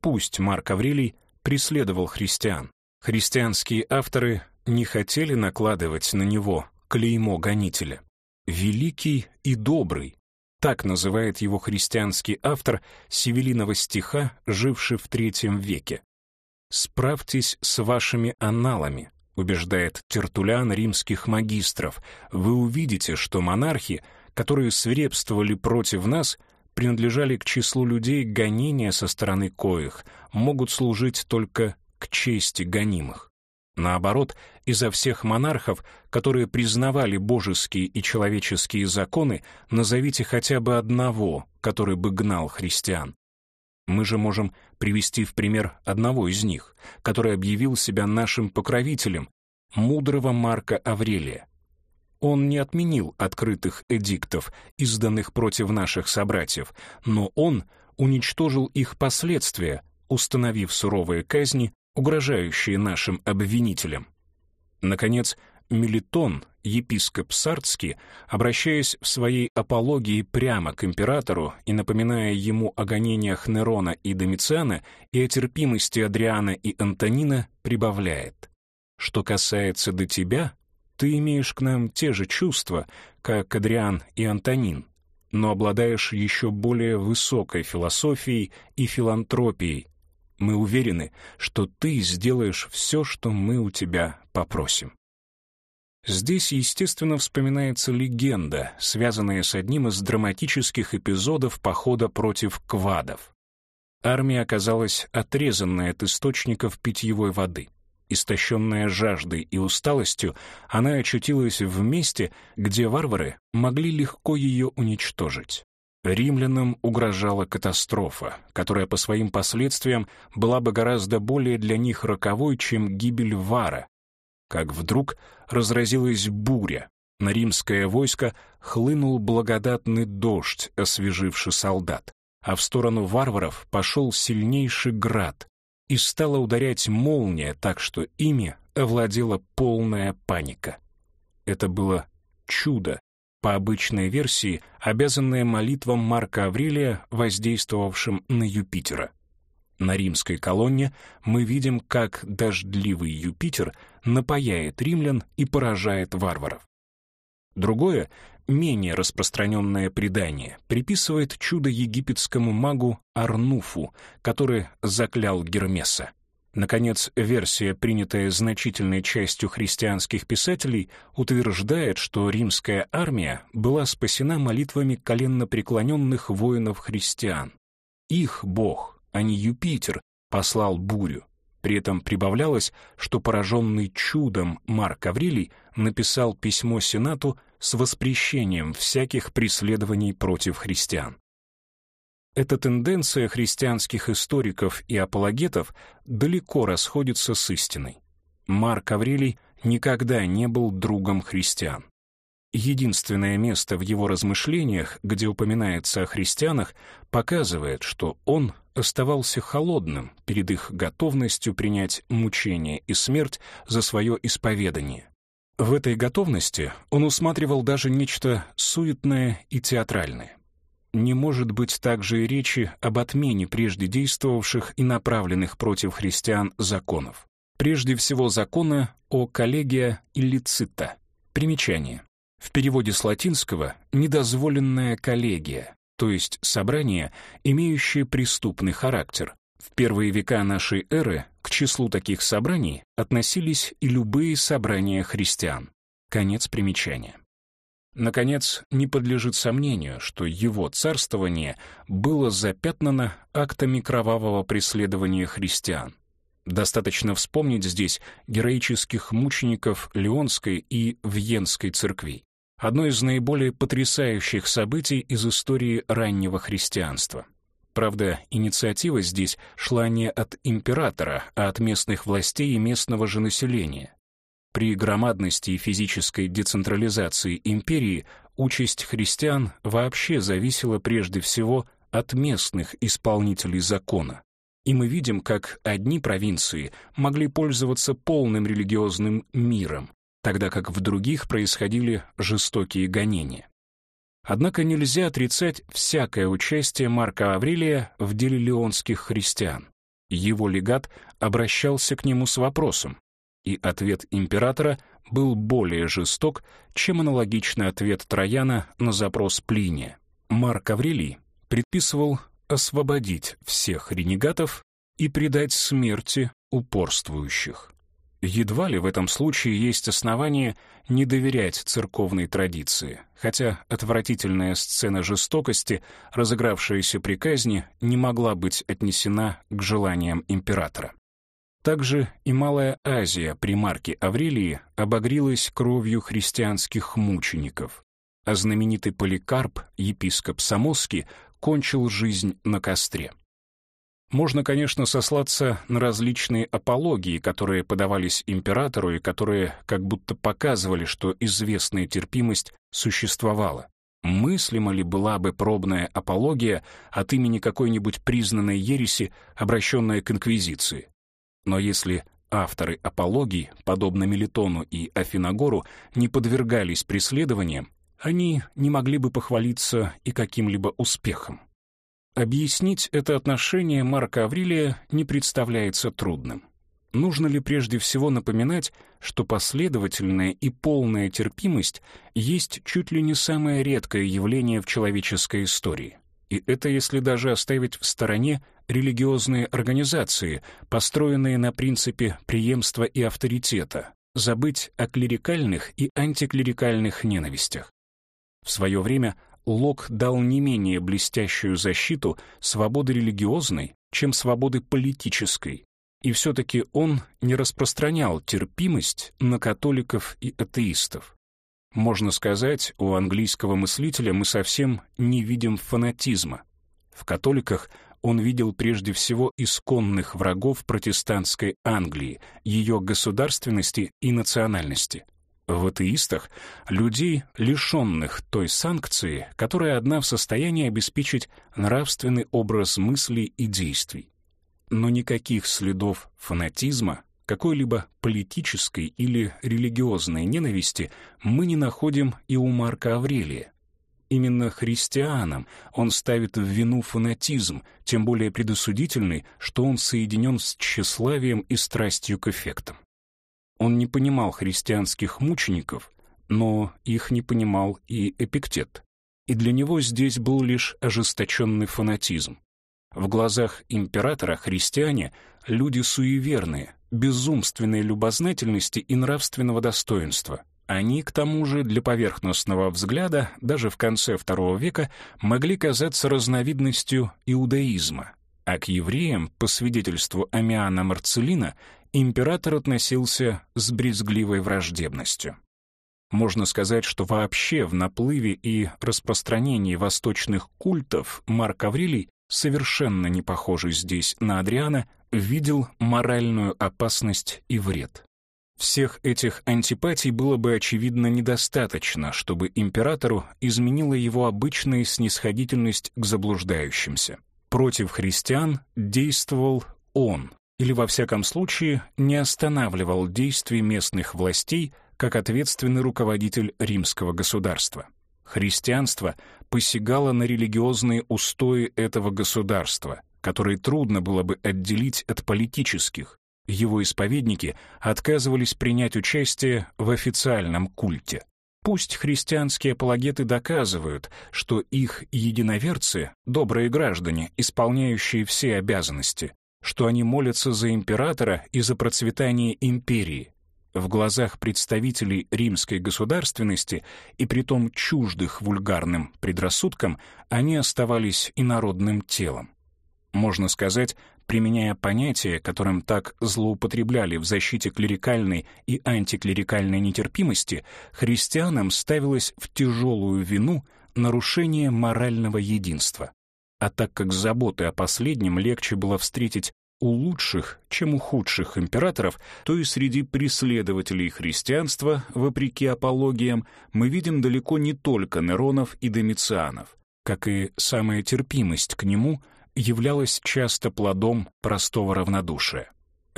Пусть Марк Аврелий — преследовал христиан. Христианские авторы не хотели накладывать на него клеймо гонителя. «Великий и добрый» — так называет его христианский автор Севелиного стиха, живший в третьем веке. «Справьтесь с вашими аналами», — убеждает Тертулян римских магистров, «вы увидите, что монархи, которые свирепствовали против нас, принадлежали к числу людей, гонения со стороны коих могут служить только к чести гонимых. Наоборот, изо всех монархов, которые признавали божеские и человеческие законы, назовите хотя бы одного, который бы гнал христиан. Мы же можем привести в пример одного из них, который объявил себя нашим покровителем, мудрого Марка Аврелия. Он не отменил открытых эдиктов, изданных против наших собратьев, но он уничтожил их последствия, установив суровые казни, угрожающие нашим обвинителям. Наконец, Мелитон, епископ Сардский, обращаясь в своей апологии прямо к императору и напоминая ему о гонениях Нерона и Домициана и о терпимости Адриана и Антонина, прибавляет «Что касается до тебя, ты имеешь к нам те же чувства, как Адриан и Антонин, но обладаешь еще более высокой философией и филантропией. Мы уверены, что ты сделаешь все, что мы у тебя попросим. Здесь, естественно, вспоминается легенда, связанная с одним из драматических эпизодов похода против квадов. Армия оказалась отрезанной от источников питьевой воды. Истощенная жаждой и усталостью, она очутилась в месте, где варвары могли легко ее уничтожить. Римлянам угрожала катастрофа, которая по своим последствиям была бы гораздо более для них роковой, чем гибель Вара. Как вдруг разразилась буря. На римское войско хлынул благодатный дождь, освеживший солдат, а в сторону варваров пошел сильнейший град, и стала ударять молния так, что ими овладела полная паника. Это было чудо, по обычной версии, обязанное молитвам Марка Аврелия, воздействовавшим на Юпитера. На римской колонне мы видим, как дождливый Юпитер напаяет римлян и поражает варваров. Другое, менее распространенное предание приписывает чудо египетскому магу Арнуфу, который заклял Гермеса. Наконец, версия, принятая значительной частью христианских писателей, утверждает, что римская армия была спасена молитвами коленнопреклоненных воинов-христиан. Их бог, а не Юпитер, послал бурю. При этом прибавлялось, что пораженный чудом Марк Аврелий написал письмо Сенату с воспрещением всяких преследований против христиан. Эта тенденция христианских историков и апологетов далеко расходится с истиной. Марк Аврелий никогда не был другом христиан. Единственное место в его размышлениях, где упоминается о христианах, показывает, что он оставался холодным перед их готовностью принять мучение и смерть за свое исповедание. В этой готовности он усматривал даже нечто суетное и театральное. Не может быть также и речи об отмене прежде действовавших и направленных против христиан законов. Прежде всего закона о коллегия иллицита. Примечание. В переводе с латинского «недозволенная коллегия», то есть собрания, имеющие преступный характер. В первые века нашей эры к числу таких собраний относились и любые собрания христиан. Конец примечания. Наконец, не подлежит сомнению, что его царствование было запятнано актами кровавого преследования христиан. Достаточно вспомнить здесь героических мучеников Леонской и Вьенской церквей. Одно из наиболее потрясающих событий из истории раннего христианства. Правда, инициатива здесь шла не от императора, а от местных властей и местного же населения. При громадности и физической децентрализации империи участь христиан вообще зависела прежде всего от местных исполнителей закона. И мы видим, как одни провинции могли пользоваться полным религиозным миром, тогда как в других происходили жестокие гонения. Однако нельзя отрицать всякое участие Марка Аврелия в деле леонских христиан. Его легат обращался к нему с вопросом, и ответ императора был более жесток, чем аналогичный ответ Трояна на запрос Плиния. Марк Аврелий предписывал освободить всех ренегатов и предать смерти упорствующих. Едва ли в этом случае есть основания не доверять церковной традиции, хотя отвратительная сцена жестокости, разыгравшаяся при казни, не могла быть отнесена к желаниям императора. Также и Малая Азия при марке Аврелии обогрелась кровью христианских мучеников, а знаменитый Поликарп, епископ Самоски, кончил жизнь на костре. Можно, конечно, сослаться на различные апологии, которые подавались императору и которые как будто показывали, что известная терпимость существовала. Мыслима ли была бы пробная апология от имени какой-нибудь признанной ереси, обращенная к инквизиции? Но если авторы апологий, подобно Мелитону и Афиногору, не подвергались преследованиям, они не могли бы похвалиться и каким-либо успехом. Объяснить это отношение Марка Аврелия не представляется трудным. Нужно ли прежде всего напоминать, что последовательная и полная терпимость есть чуть ли не самое редкое явление в человеческой истории? И это если даже оставить в стороне религиозные организации, построенные на принципе преемства и авторитета, забыть о клерикальных и антиклерикальных ненавистях. В свое время Лок дал не менее блестящую защиту свободы религиозной, чем свободы политической, и все-таки он не распространял терпимость на католиков и атеистов. Можно сказать, у английского мыслителя мы совсем не видим фанатизма. В католиках он видел прежде всего исконных врагов протестантской Англии, ее государственности и национальности — в атеистах — людей, лишенных той санкции, которая одна в состоянии обеспечить нравственный образ мыслей и действий. Но никаких следов фанатизма, какой-либо политической или религиозной ненависти мы не находим и у Марка Аврелия. Именно христианам он ставит в вину фанатизм, тем более предосудительный, что он соединен с тщеславием и страстью к эффектам. Он не понимал христианских мучеников, но их не понимал и Эпиктет. И для него здесь был лишь ожесточенный фанатизм. В глазах императора христиане — люди суеверные, безумственной любознательности и нравственного достоинства. Они, к тому же, для поверхностного взгляда, даже в конце II века, могли казаться разновидностью иудаизма, а к евреям, по свидетельству Амиана Марцелина, император относился с брезгливой враждебностью. Можно сказать, что вообще в наплыве и распространении восточных культов Марк Аврелий, совершенно не похожий здесь на Адриана, видел моральную опасность и вред. Всех этих антипатий было бы, очевидно, недостаточно, чтобы императору изменила его обычная снисходительность к заблуждающимся. Против христиан действовал он, или во всяком случае не останавливал действий местных властей как ответственный руководитель римского государства. Христианство посягало на религиозные устои этого государства, которые трудно было бы отделить от политических. Его исповедники отказывались принять участие в официальном культе. Пусть христианские апологеты доказывают, что их единоверцы — добрые граждане, исполняющие все обязанности, что они молятся за императора и за процветание империи. В глазах представителей римской государственности и притом чуждых вульгарным предрассудкам они оставались инородным телом. Можно сказать, применяя понятие, которым так злоупотребляли в защите клерикальной и антиклерикальной нетерпимости, христианам ставилось в тяжелую вину нарушение морального единства. А так как заботы о последнем легче было встретить у лучших, чем у худших императоров, то и среди преследователей христианства, вопреки апологиям, мы видим далеко не только Неронов и Домицианов, как и самая терпимость к нему являлась часто плодом простого равнодушия.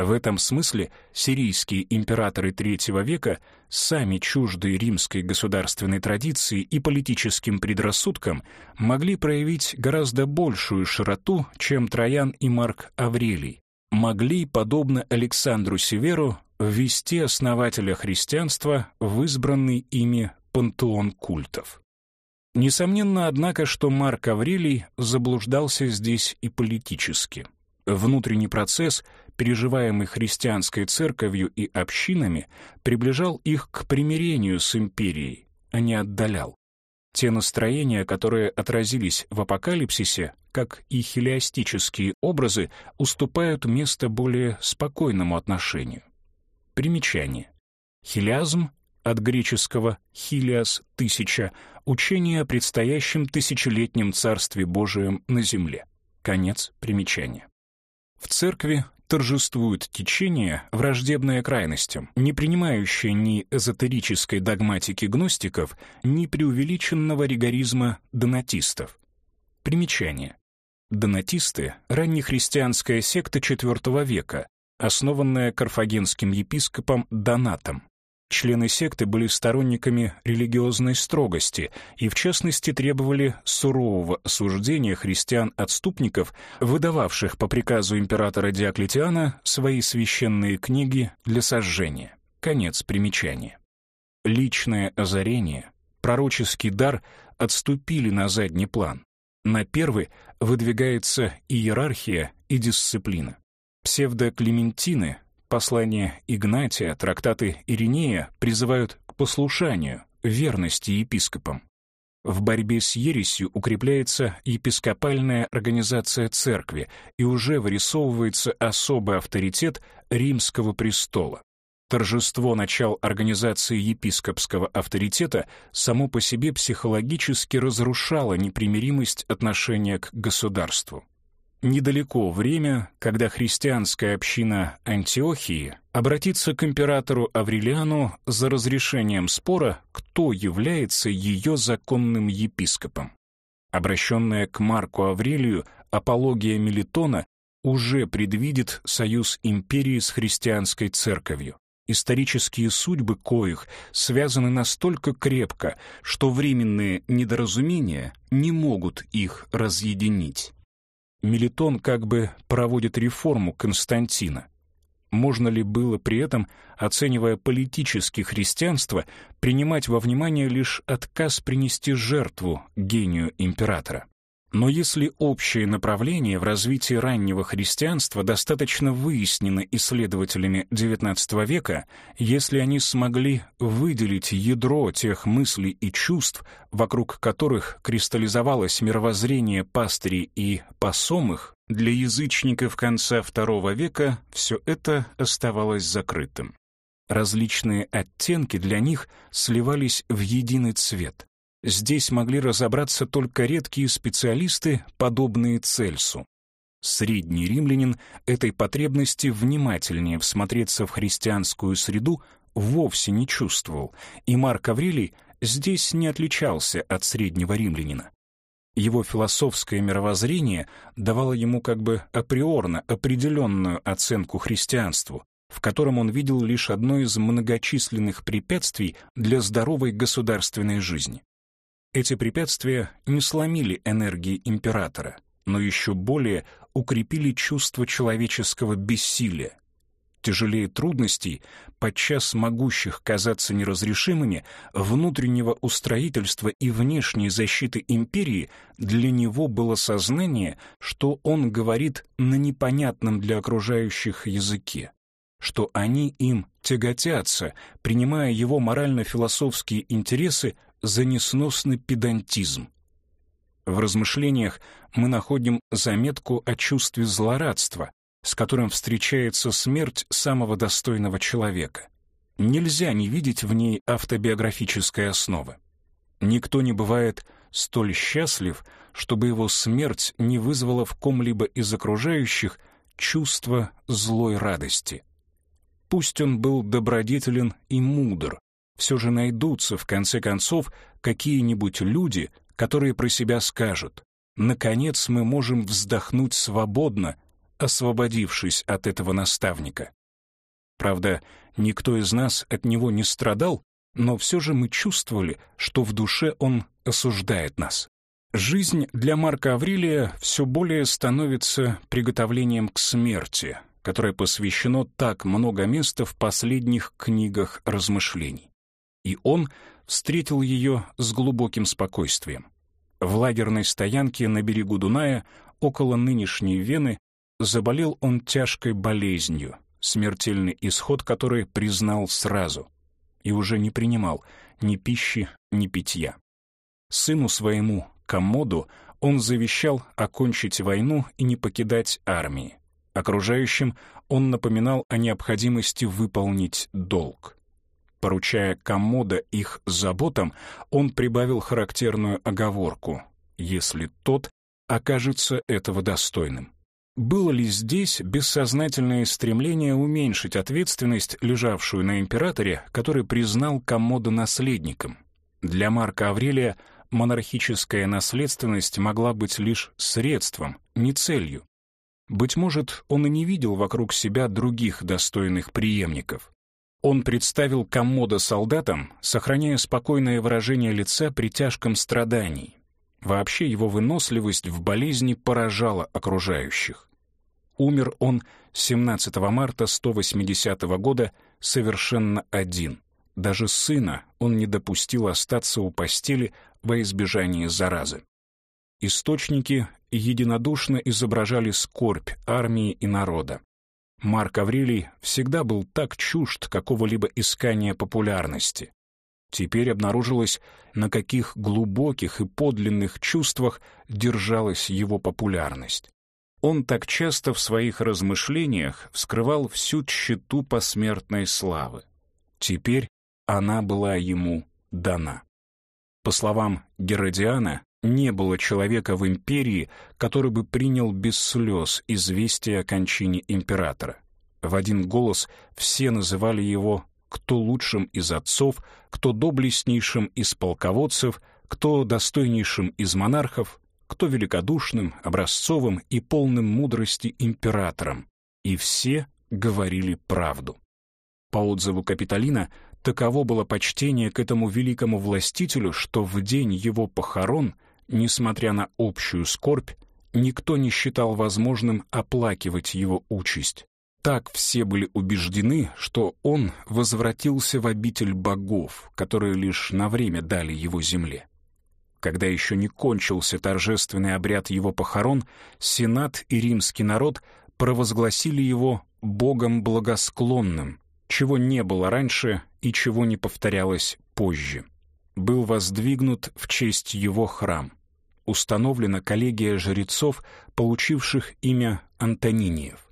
В этом смысле сирийские императоры III века, сами чуждые римской государственной традиции и политическим предрассудкам, могли проявить гораздо большую широту, чем Троян и Марк Аврелий, могли, подобно Александру Северу, ввести основателя христианства в избранный ими пантеон культов. Несомненно, однако, что Марк Аврелий заблуждался здесь и политически. Внутренний процесс переживаемый христианской церковью и общинами, приближал их к примирению с империей, а не отдалял. Те настроения, которые отразились в апокалипсисе, как и хилиастические образы, уступают место более спокойному отношению. Примечание. Хилиазм от греческого «хилиас» — «тысяча», учение о предстоящем тысячелетнем Царстве Божием на земле. Конец примечания. В церкви торжествует течение, враждебное крайностям, не принимающее ни эзотерической догматики гностиков, ни преувеличенного ригоризма донатистов. Примечание. Донатисты — раннехристианская секта IV века, основанная карфагенским епископом Донатом. Члены секты были сторонниками религиозной строгости и, в частности, требовали сурового осуждения христиан-отступников, выдававших по приказу императора Диоклетиана свои священные книги для сожжения. Конец примечания. Личное озарение, пророческий дар отступили на задний план. На первый выдвигается иерархия и дисциплина. Псевдоклементины Послания Игнатия, трактаты Иринея призывают к послушанию, верности епископам. В борьбе с ересью укрепляется епископальная организация церкви и уже вырисовывается особый авторитет римского престола. Торжество начал организации епископского авторитета само по себе психологически разрушало непримиримость отношения к государству. Недалеко время, когда христианская община Антиохии обратится к императору Аврелиану за разрешением спора, кто является ее законным епископом. Обращенная к Марку Аврелию апология Мелитона уже предвидит союз империи с христианской церковью. Исторические судьбы коих связаны настолько крепко, что временные недоразумения не могут их разъединить. Мелитон как бы проводит реформу Константина. Можно ли было при этом, оценивая политически христианство, принимать во внимание лишь отказ принести жертву гению императора? Но если общее направление в развитии раннего христианства достаточно выяснено исследователями XIX века, если они смогли выделить ядро тех мыслей и чувств, вокруг которых кристаллизовалось мировоззрение пастырей и посомых, для язычников конца II века все это оставалось закрытым. Различные оттенки для них сливались в единый цвет. Здесь могли разобраться только редкие специалисты, подобные Цельсу. Средний римлянин этой потребности внимательнее всмотреться в христианскую среду вовсе не чувствовал, и Марк Аврелий здесь не отличался от среднего римлянина. Его философское мировоззрение давало ему как бы априорно определенную оценку христианству, в котором он видел лишь одно из многочисленных препятствий для здоровой государственной жизни. Эти препятствия не сломили энергии императора, но еще более укрепили чувство человеческого бессилия. тяжелее трудностей, подчас могущих казаться неразрешимыми, внутреннего устроительства и внешней защиты империи, для него было сознание, что он говорит на непонятном для окружающих языке, что они им тяготятся, принимая его морально-философские интересы за несносный педантизм. В размышлениях мы находим заметку о чувстве злорадства, с которым встречается смерть самого достойного человека. Нельзя не видеть в ней автобиографической основы. Никто не бывает столь счастлив, чтобы его смерть не вызвала в ком-либо из окружающих чувство злой радости. Пусть он был добродетелен и мудр, все же найдутся, в конце концов, какие-нибудь люди, которые про себя скажут «Наконец мы можем вздохнуть свободно, освободившись от этого наставника». Правда, никто из нас от него не страдал, но все же мы чувствовали, что в душе он осуждает нас. Жизнь для Марка Аврелия все более становится приготовлением к смерти, которое посвящено так много места в последних книгах размышлений. И он встретил ее с глубоким спокойствием. В лагерной стоянке на берегу Дуная, около нынешней Вены, заболел он тяжкой болезнью, смертельный исход которой признал сразу и уже не принимал ни пищи, ни питья. Сыну своему, Коммоду, он завещал окончить войну и не покидать армии. Окружающим он напоминал о необходимости выполнить долг. Поручая Коммода их заботам, он прибавил характерную оговорку, если тот окажется этого достойным. Было ли здесь бессознательное стремление уменьшить ответственность, лежавшую на императоре, который признал Коммода наследником? Для Марка Аврелия монархическая наследственность могла быть лишь средством, не целью. Быть может, он и не видел вокруг себя других достойных преемников. Он представил коммода солдатам, сохраняя спокойное выражение лица при тяжком страдании. Вообще его выносливость в болезни поражала окружающих. Умер он 17 марта 180 года совершенно один. Даже сына он не допустил остаться у постели во избежание заразы. Источники единодушно изображали скорбь армии и народа. Марк Аврелий всегда был так чужд какого-либо искания популярности. Теперь обнаружилось, на каких глубоких и подлинных чувствах держалась его популярность. Он так часто в своих размышлениях вскрывал всю тщету посмертной славы. Теперь она была ему дана. По словам Геродиана, не было человека в империи, который бы принял без слез известие о кончине императора. В один голос все называли его кто лучшим из отцов, кто доблестнейшим из полководцев, кто достойнейшим из монархов, кто великодушным, образцовым и полным мудрости императором. И все говорили правду. По отзыву Капитолина, таково было почтение к этому великому властителю, что в день его похорон — Несмотря на общую скорбь, никто не считал возможным оплакивать его участь. Так все были убеждены, что он возвратился в обитель богов, которые лишь на время дали его земле. Когда еще не кончился торжественный обряд его похорон, Сенат и римский народ провозгласили его богом благосклонным, чего не было раньше и чего не повторялось позже. Был воздвигнут в честь его храм установлена коллегия жрецов, получивших имя Антониниев.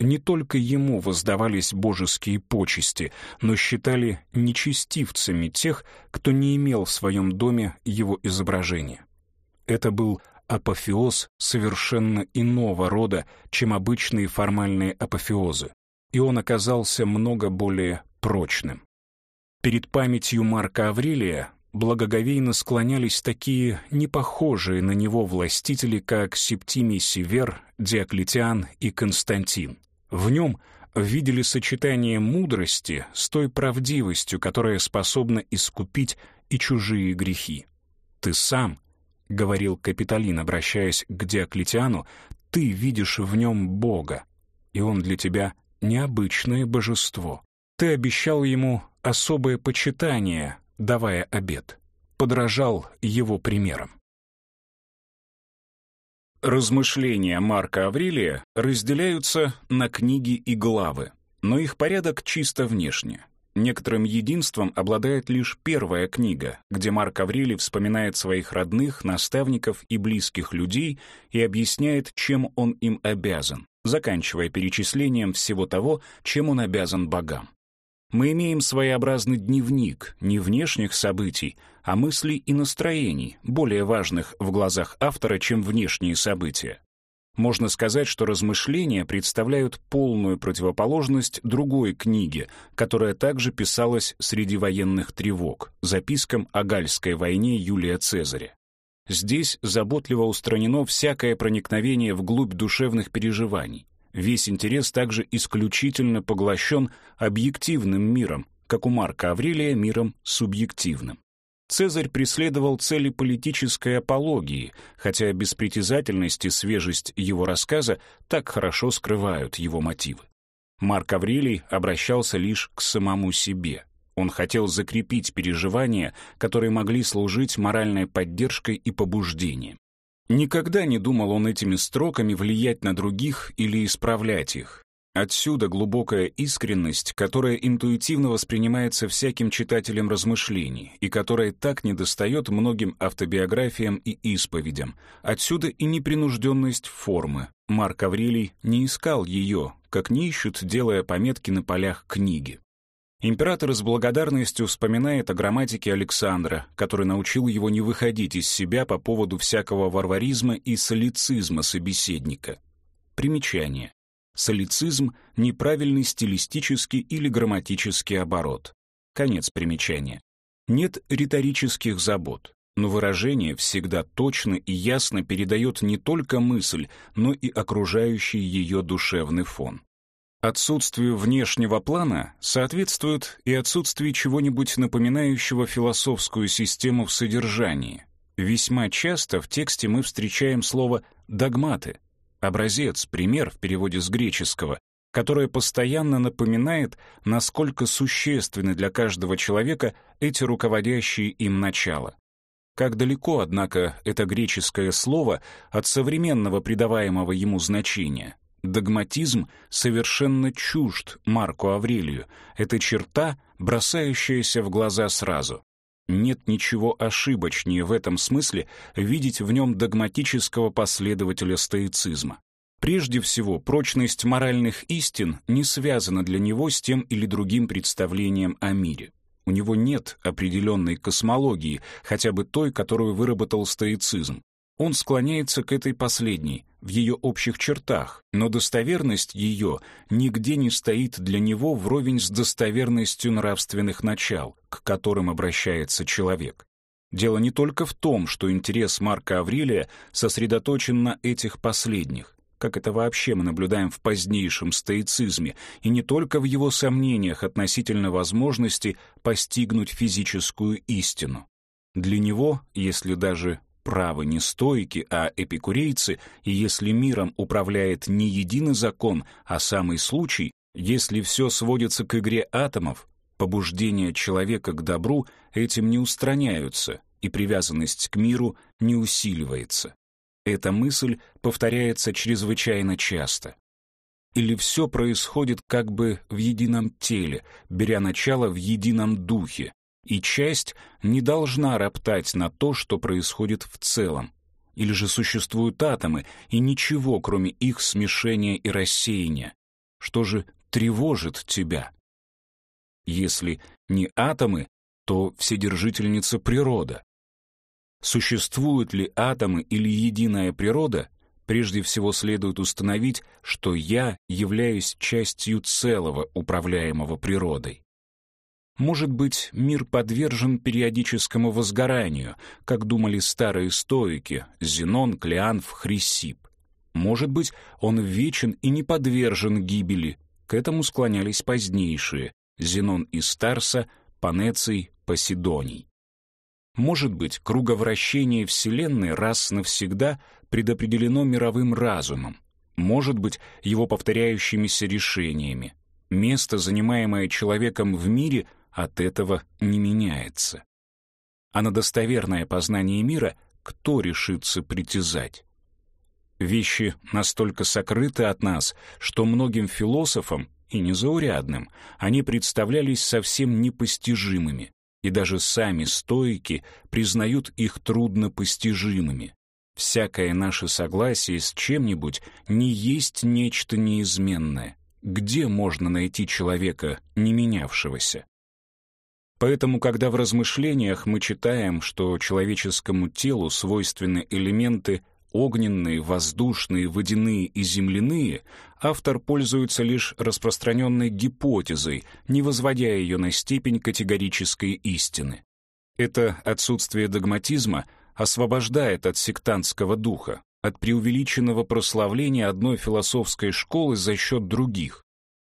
Не только ему воздавались божеские почести, но считали нечестивцами тех, кто не имел в своем доме его изображения. Это был апофеоз совершенно иного рода, чем обычные формальные апофеозы, и он оказался много более прочным. Перед памятью Марка Аврелия благоговейно склонялись такие непохожие на него властители, как Септимий Север, Диоклетиан и Константин. В нем видели сочетание мудрости с той правдивостью, которая способна искупить и чужие грехи. «Ты сам», — говорил Капитолин, обращаясь к Диоклетиану, — «ты видишь в нем Бога, и он для тебя необычное божество. Ты обещал ему особое почитание, давая обед. Подражал его примерам. Размышления Марка Аврелия разделяются на книги и главы, но их порядок чисто внешне. Некоторым единством обладает лишь первая книга, где Марк Аврелий вспоминает своих родных, наставников и близких людей и объясняет, чем он им обязан, заканчивая перечислением всего того, чем он обязан богам. Мы имеем своеобразный дневник не внешних событий, а мыслей и настроений, более важных в глазах автора, чем внешние события. Можно сказать, что размышления представляют полную противоположность другой книге, которая также писалась среди военных тревог, запискам о Гальской войне Юлия Цезаря. Здесь заботливо устранено всякое проникновение вглубь душевных переживаний, Весь интерес также исключительно поглощен объективным миром, как у Марка Аврелия миром субъективным. Цезарь преследовал цели политической апологии, хотя беспритязательность и свежесть его рассказа так хорошо скрывают его мотивы. Марк Аврелий обращался лишь к самому себе. Он хотел закрепить переживания, которые могли служить моральной поддержкой и побуждением. Никогда не думал он этими строками влиять на других или исправлять их. Отсюда глубокая искренность, которая интуитивно воспринимается всяким читателем размышлений и которая так недостает многим автобиографиям и исповедям. Отсюда и непринужденность формы. Марк Аврелий не искал ее, как не ищут, делая пометки на полях книги. Император с благодарностью вспоминает о грамматике Александра, который научил его не выходить из себя по поводу всякого варваризма и солицизма собеседника. Примечание. Солицизм — неправильный стилистический или грамматический оборот. Конец примечания. Нет риторических забот, но выражение всегда точно и ясно передает не только мысль, но и окружающий ее душевный фон. Отсутствию внешнего плана соответствует и отсутствие чего-нибудь напоминающего философскую систему в содержании. Весьма часто в тексте мы встречаем слово «догматы», образец, пример в переводе с греческого, которое постоянно напоминает, насколько существенны для каждого человека эти руководящие им начала. Как далеко, однако, это греческое слово от современного придаваемого ему значения. Догматизм совершенно чужд Марку Аврелию. Это черта, бросающаяся в глаза сразу. Нет ничего ошибочнее в этом смысле видеть в нем догматического последователя стоицизма. Прежде всего, прочность моральных истин не связана для него с тем или другим представлением о мире. У него нет определенной космологии, хотя бы той, которую выработал стоицизм. Он склоняется к этой последней, в ее общих чертах, но достоверность ее нигде не стоит для него вровень с достоверностью нравственных начал, к которым обращается человек. Дело не только в том, что интерес Марка Аврелия сосредоточен на этих последних, как это вообще мы наблюдаем в позднейшем стоицизме, и не только в его сомнениях относительно возможности постигнуть физическую истину. Для него, если даже правы не стойки, а эпикурейцы, и если миром управляет не единый закон, а самый случай, если все сводится к игре атомов, побуждения человека к добру этим не устраняются, и привязанность к миру не усиливается. Эта мысль повторяется чрезвычайно часто. Или все происходит как бы в едином теле, беря начало в едином духе, и часть не должна роптать на то, что происходит в целом. Или же существуют атомы, и ничего, кроме их смешения и рассеяния. Что же тревожит тебя? Если не атомы, то вседержительница природа. Существуют ли атомы или единая природа, прежде всего следует установить, что я являюсь частью целого, управляемого природой. Может быть, мир подвержен периодическому возгоранию, как думали старые стоики Зенон, Клеанф, Хрисип. Может быть, он вечен и не подвержен гибели. К этому склонялись позднейшие Зенон из Тарса, Панеций, Поседоний. Может быть, круговращение Вселенной раз навсегда предопределено мировым разумом. может быть, его повторяющимися решениями. Место, занимаемое человеком в мире, от этого не меняется. А на достоверное познание мира кто решится притязать? Вещи настолько сокрыты от нас, что многим философам, и незаурядным, они представлялись совсем непостижимыми, и даже сами стоики признают их труднопостижимыми. Всякое наше согласие с чем-нибудь не есть нечто неизменное. Где можно найти человека, не менявшегося? Поэтому, когда в размышлениях мы читаем, что человеческому телу свойственны элементы огненные, воздушные, водяные и земляные, автор пользуется лишь распространенной гипотезой, не возводя ее на степень категорической истины. Это отсутствие догматизма освобождает от сектантского духа, от преувеличенного прославления одной философской школы за счет других.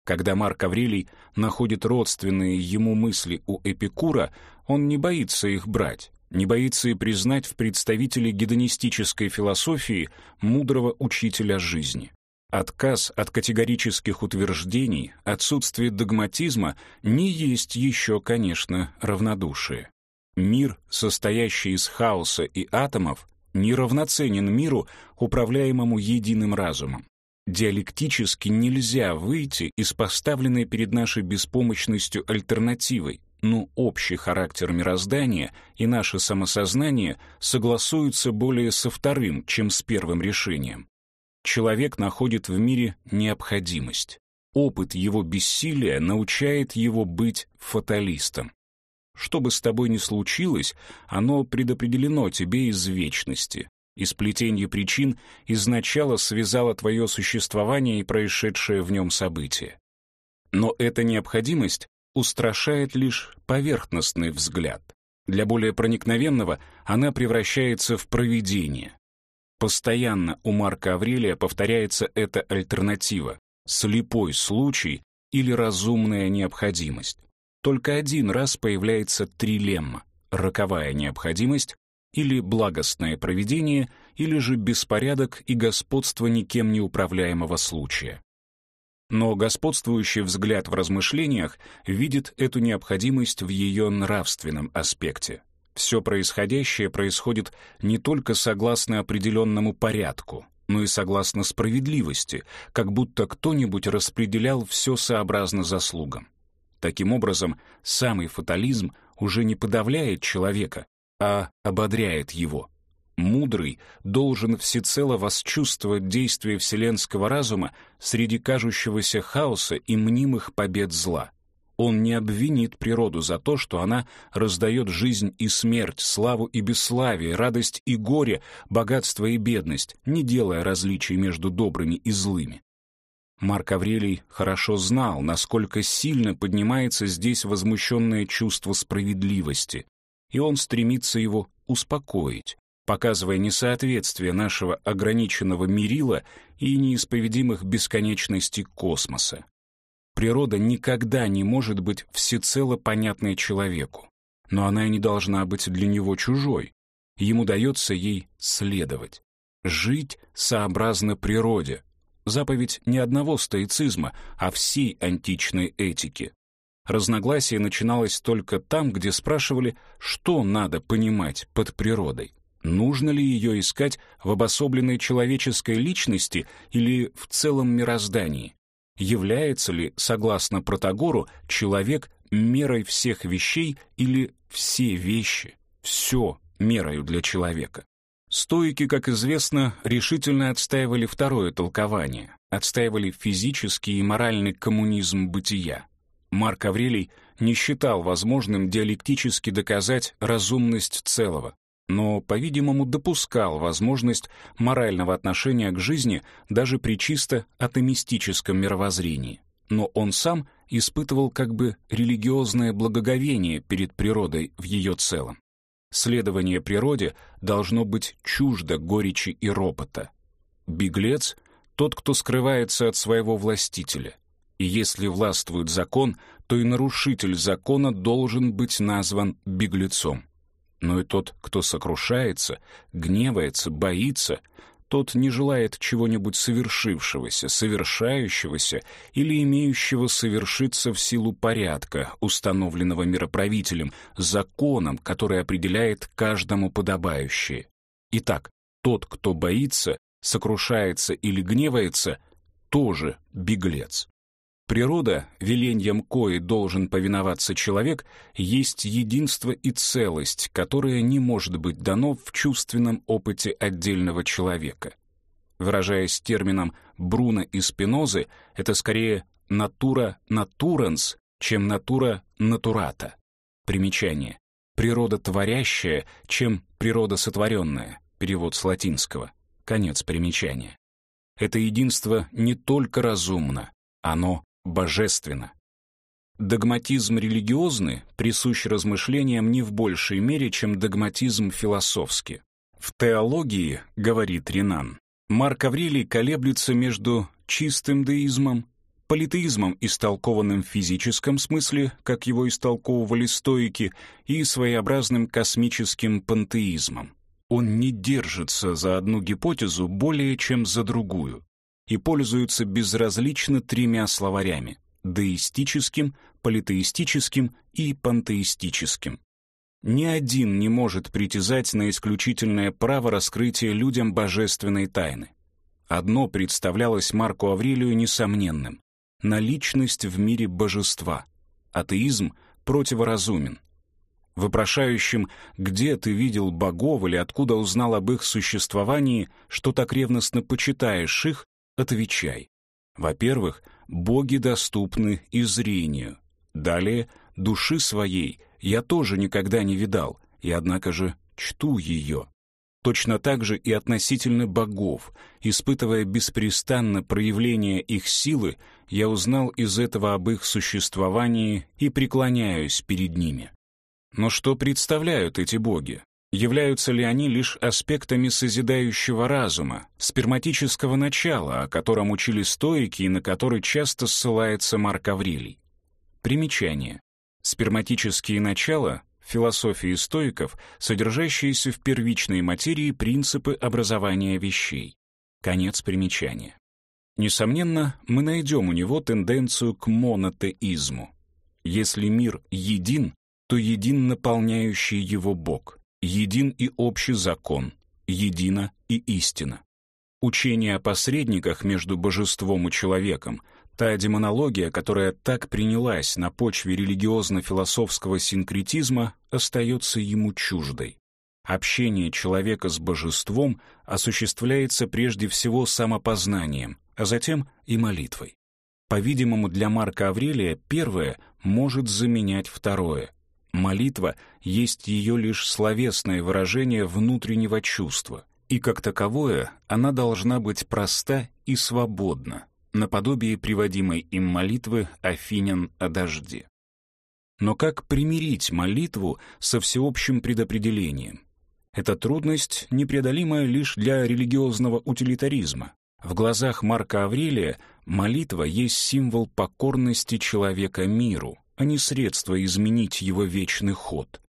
Когда Марк Аврелий находит родственные ему мысли у Эпикура, он не боится их брать, не боится и признать в представителе гедонистической философии мудрого учителя жизни. Отказ от категорических утверждений, отсутствие догматизма не есть еще, конечно, равнодушие. Мир, состоящий из хаоса и атомов, неравноценен миру, управляемому единым разумом. Диалектически нельзя выйти из поставленной перед нашей беспомощностью альтернативой, но общий характер мироздания и наше самосознание согласуются более со вторым, чем с первым решением. Человек находит в мире необходимость. Опыт его бессилия научает его быть фаталистом. Что бы с тобой ни случилось, оно предопределено тебе из вечности. И сплетение причин изначало связало твое существование и происшедшее в нем событие. Но эта необходимость устрашает лишь поверхностный взгляд. Для более проникновенного она превращается в провидение. Постоянно у Марка Аврелия повторяется эта альтернатива — слепой случай или разумная необходимость. Только один раз появляется трилемма — роковая необходимость или благостное провидение, или же беспорядок и господство никем не управляемого случая. Но господствующий взгляд в размышлениях видит эту необходимость в ее нравственном аспекте. Все происходящее происходит не только согласно определенному порядку, но и согласно справедливости, как будто кто-нибудь распределял все сообразно заслугам. Таким образом, самый фатализм уже не подавляет человека, а ободряет его. Мудрый должен всецело восчувствовать действие вселенского разума среди кажущегося хаоса и мнимых побед зла. Он не обвинит природу за то, что она раздает жизнь и смерть, славу и бесславие, радость и горе, богатство и бедность, не делая различий между добрыми и злыми. Марк Аврелий хорошо знал, насколько сильно поднимается здесь возмущенное чувство справедливости, и он стремится его успокоить, показывая несоответствие нашего ограниченного мерила и неисповедимых бесконечностей космоса. Природа никогда не может быть всецело понятной человеку, но она и не должна быть для него чужой. Ему дается ей следовать, жить сообразно природе, заповедь не одного стоицизма, а всей античной этики. Разногласие начиналось только там, где спрашивали, что надо понимать под природой. Нужно ли ее искать в обособленной человеческой личности или в целом мироздании? Является ли, согласно Протагору, человек мерой всех вещей или все вещи, все мерою для человека? Стоики, как известно, решительно отстаивали второе толкование, отстаивали физический и моральный коммунизм бытия. Марк Аврелий не считал возможным диалектически доказать разумность целого, но, по-видимому, допускал возможность морального отношения к жизни даже при чисто атомистическом мировоззрении. Но он сам испытывал как бы религиозное благоговение перед природой в ее целом. Следование природе должно быть чуждо горечи и ропота. Беглец — тот, кто скрывается от своего властителя. И если властвует закон, то и нарушитель закона должен быть назван беглецом. Но и тот, кто сокрушается, гневается, боится, тот не желает чего-нибудь совершившегося, совершающегося или имеющего совершиться в силу порядка, установленного мироправителем, законом, который определяет каждому подобающее. Итак, тот, кто боится, сокрушается или гневается, тоже беглец. Природа, веленьем кои должен повиноваться человек, есть единство и целость, которое не может быть дано в чувственном опыте отдельного человека. Выражаясь термином Бруно и Спинозы, это скорее натура натуранс, чем натура натурата. Примечание. Природа творящая, чем природа сотворенная. Перевод с латинского. Конец примечания. Это единство не только разумно, оно божественно. Догматизм религиозный присущ размышлениям не в большей мере, чем догматизм философский. В теологии, говорит Ренан, Марк Аврелий колеблется между чистым деизмом, политеизмом, истолкованным в физическом смысле, как его истолковывали стоики, и своеобразным космическим пантеизмом. Он не держится за одну гипотезу более чем за другую и пользуются безразлично тремя словарями — деистическим, политеистическим и пантеистическим. Ни один не может притязать на исключительное право раскрытия людям божественной тайны. Одно представлялось Марку Аврелию несомненным — наличность в мире божества. Атеизм противоразумен. Вопрошающим «Где ты видел богов или откуда узнал об их существовании, что так ревностно почитаешь их?» Отвечай. Во-первых, боги доступны и зрению. Далее, души своей я тоже никогда не видал, и однако же чту ее. Точно так же и относительно богов, испытывая беспрестанно проявление их силы, я узнал из этого об их существовании и преклоняюсь перед ними. Но что представляют эти боги? Являются ли они лишь аспектами созидающего разума, сперматического начала, о котором учили стоики и на который часто ссылается Марк Аврелий? Примечание. Сперматические начала — философии стоиков, содержащиеся в первичной материи принципы образования вещей. Конец примечания. Несомненно, мы найдем у него тенденцию к монотеизму. Если мир един, то един наполняющий его Бог — един и общий закон, едина и истина. Учение о посредниках между божеством и человеком, та демонология, которая так принялась на почве религиозно-философского синкретизма, остается ему чуждой. Общение человека с божеством осуществляется прежде всего самопознанием, а затем и молитвой. По-видимому, для Марка Аврелия первое может заменять второе — Молитва есть ее лишь словесное выражение внутреннего чувства, и как таковое она должна быть проста и свободна, наподобие приводимой им молитвы Афинян о дожде. Но как примирить молитву со всеобщим предопределением? Эта трудность непреодолимая лишь для религиозного утилитаризма. В глазах Марка Аврелия молитва есть символ покорности человека миру, а не средство изменить его вечный ход.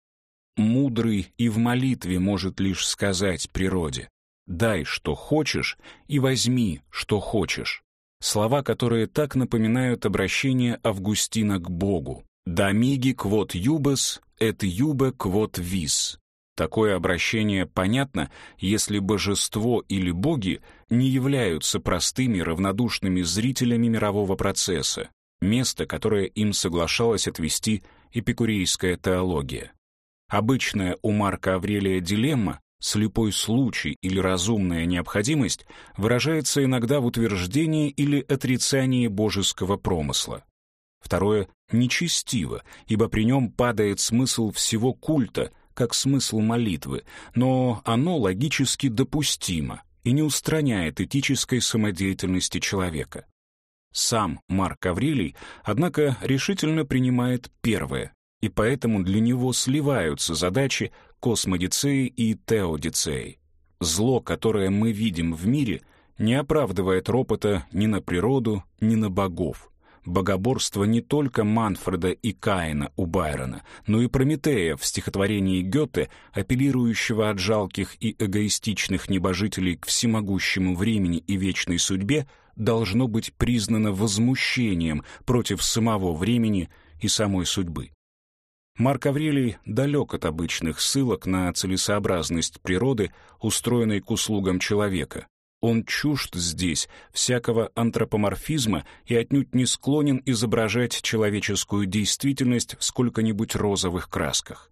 Мудрый и в молитве может лишь сказать природе «дай, что хочешь, и возьми, что хочешь». Слова, которые так напоминают обращение Августина к Богу. «Дамиги квот юбес, эт юбе квот вис». Такое обращение понятно, если божество или боги не являются простыми равнодушными зрителями мирового процесса, место, которое им соглашалась отвести эпикурейская теология. Обычная у Марка Аврелия дилемма, слепой случай или разумная необходимость выражается иногда в утверждении или отрицании божеского промысла. Второе — нечестиво, ибо при нем падает смысл всего культа, как смысл молитвы, но оно логически допустимо и не устраняет этической самодеятельности человека. Сам Марк Аврелий, однако, решительно принимает первое, и поэтому для него сливаются задачи космодицеи и теодицеи. Зло, которое мы видим в мире, не оправдывает ропота ни на природу, ни на богов. богоборство не только Манфреда и Каина у Байрона, но и Прометея в стихотворении Гёте, апеллирующего от жалких и эгоистичных небожителей к всемогущему времени и вечной судьбе, должно быть признано возмущением против самого времени и самой судьбы. Марк Аврелий далек от обычных ссылок на целесообразность природы, устроенной к услугам человека. Он чужд здесь всякого антропоморфизма и отнюдь не склонен изображать человеческую действительность в сколько-нибудь розовых красках.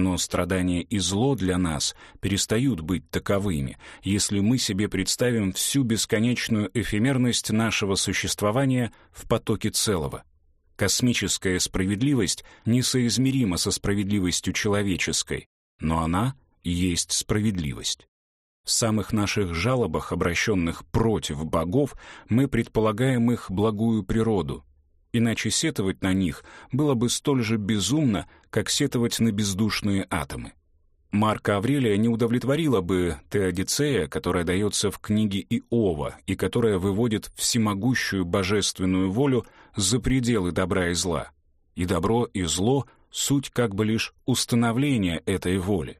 Но страдания и зло для нас перестают быть таковыми, если мы себе представим всю бесконечную эфемерность нашего существования в потоке целого. Космическая справедливость несоизмерима со справедливостью человеческой, но она есть справедливость. В самых наших жалобах, обращенных против богов, мы предполагаем их благую природу. Иначе сетовать на них было бы столь же безумно, как сетовать на бездушные атомы. Марка Аврелия не удовлетворила бы Теодицея, которая дается в книге Иова и которая выводит всемогущую божественную волю за пределы добра и зла. И добро и зло — суть как бы лишь установления этой воли.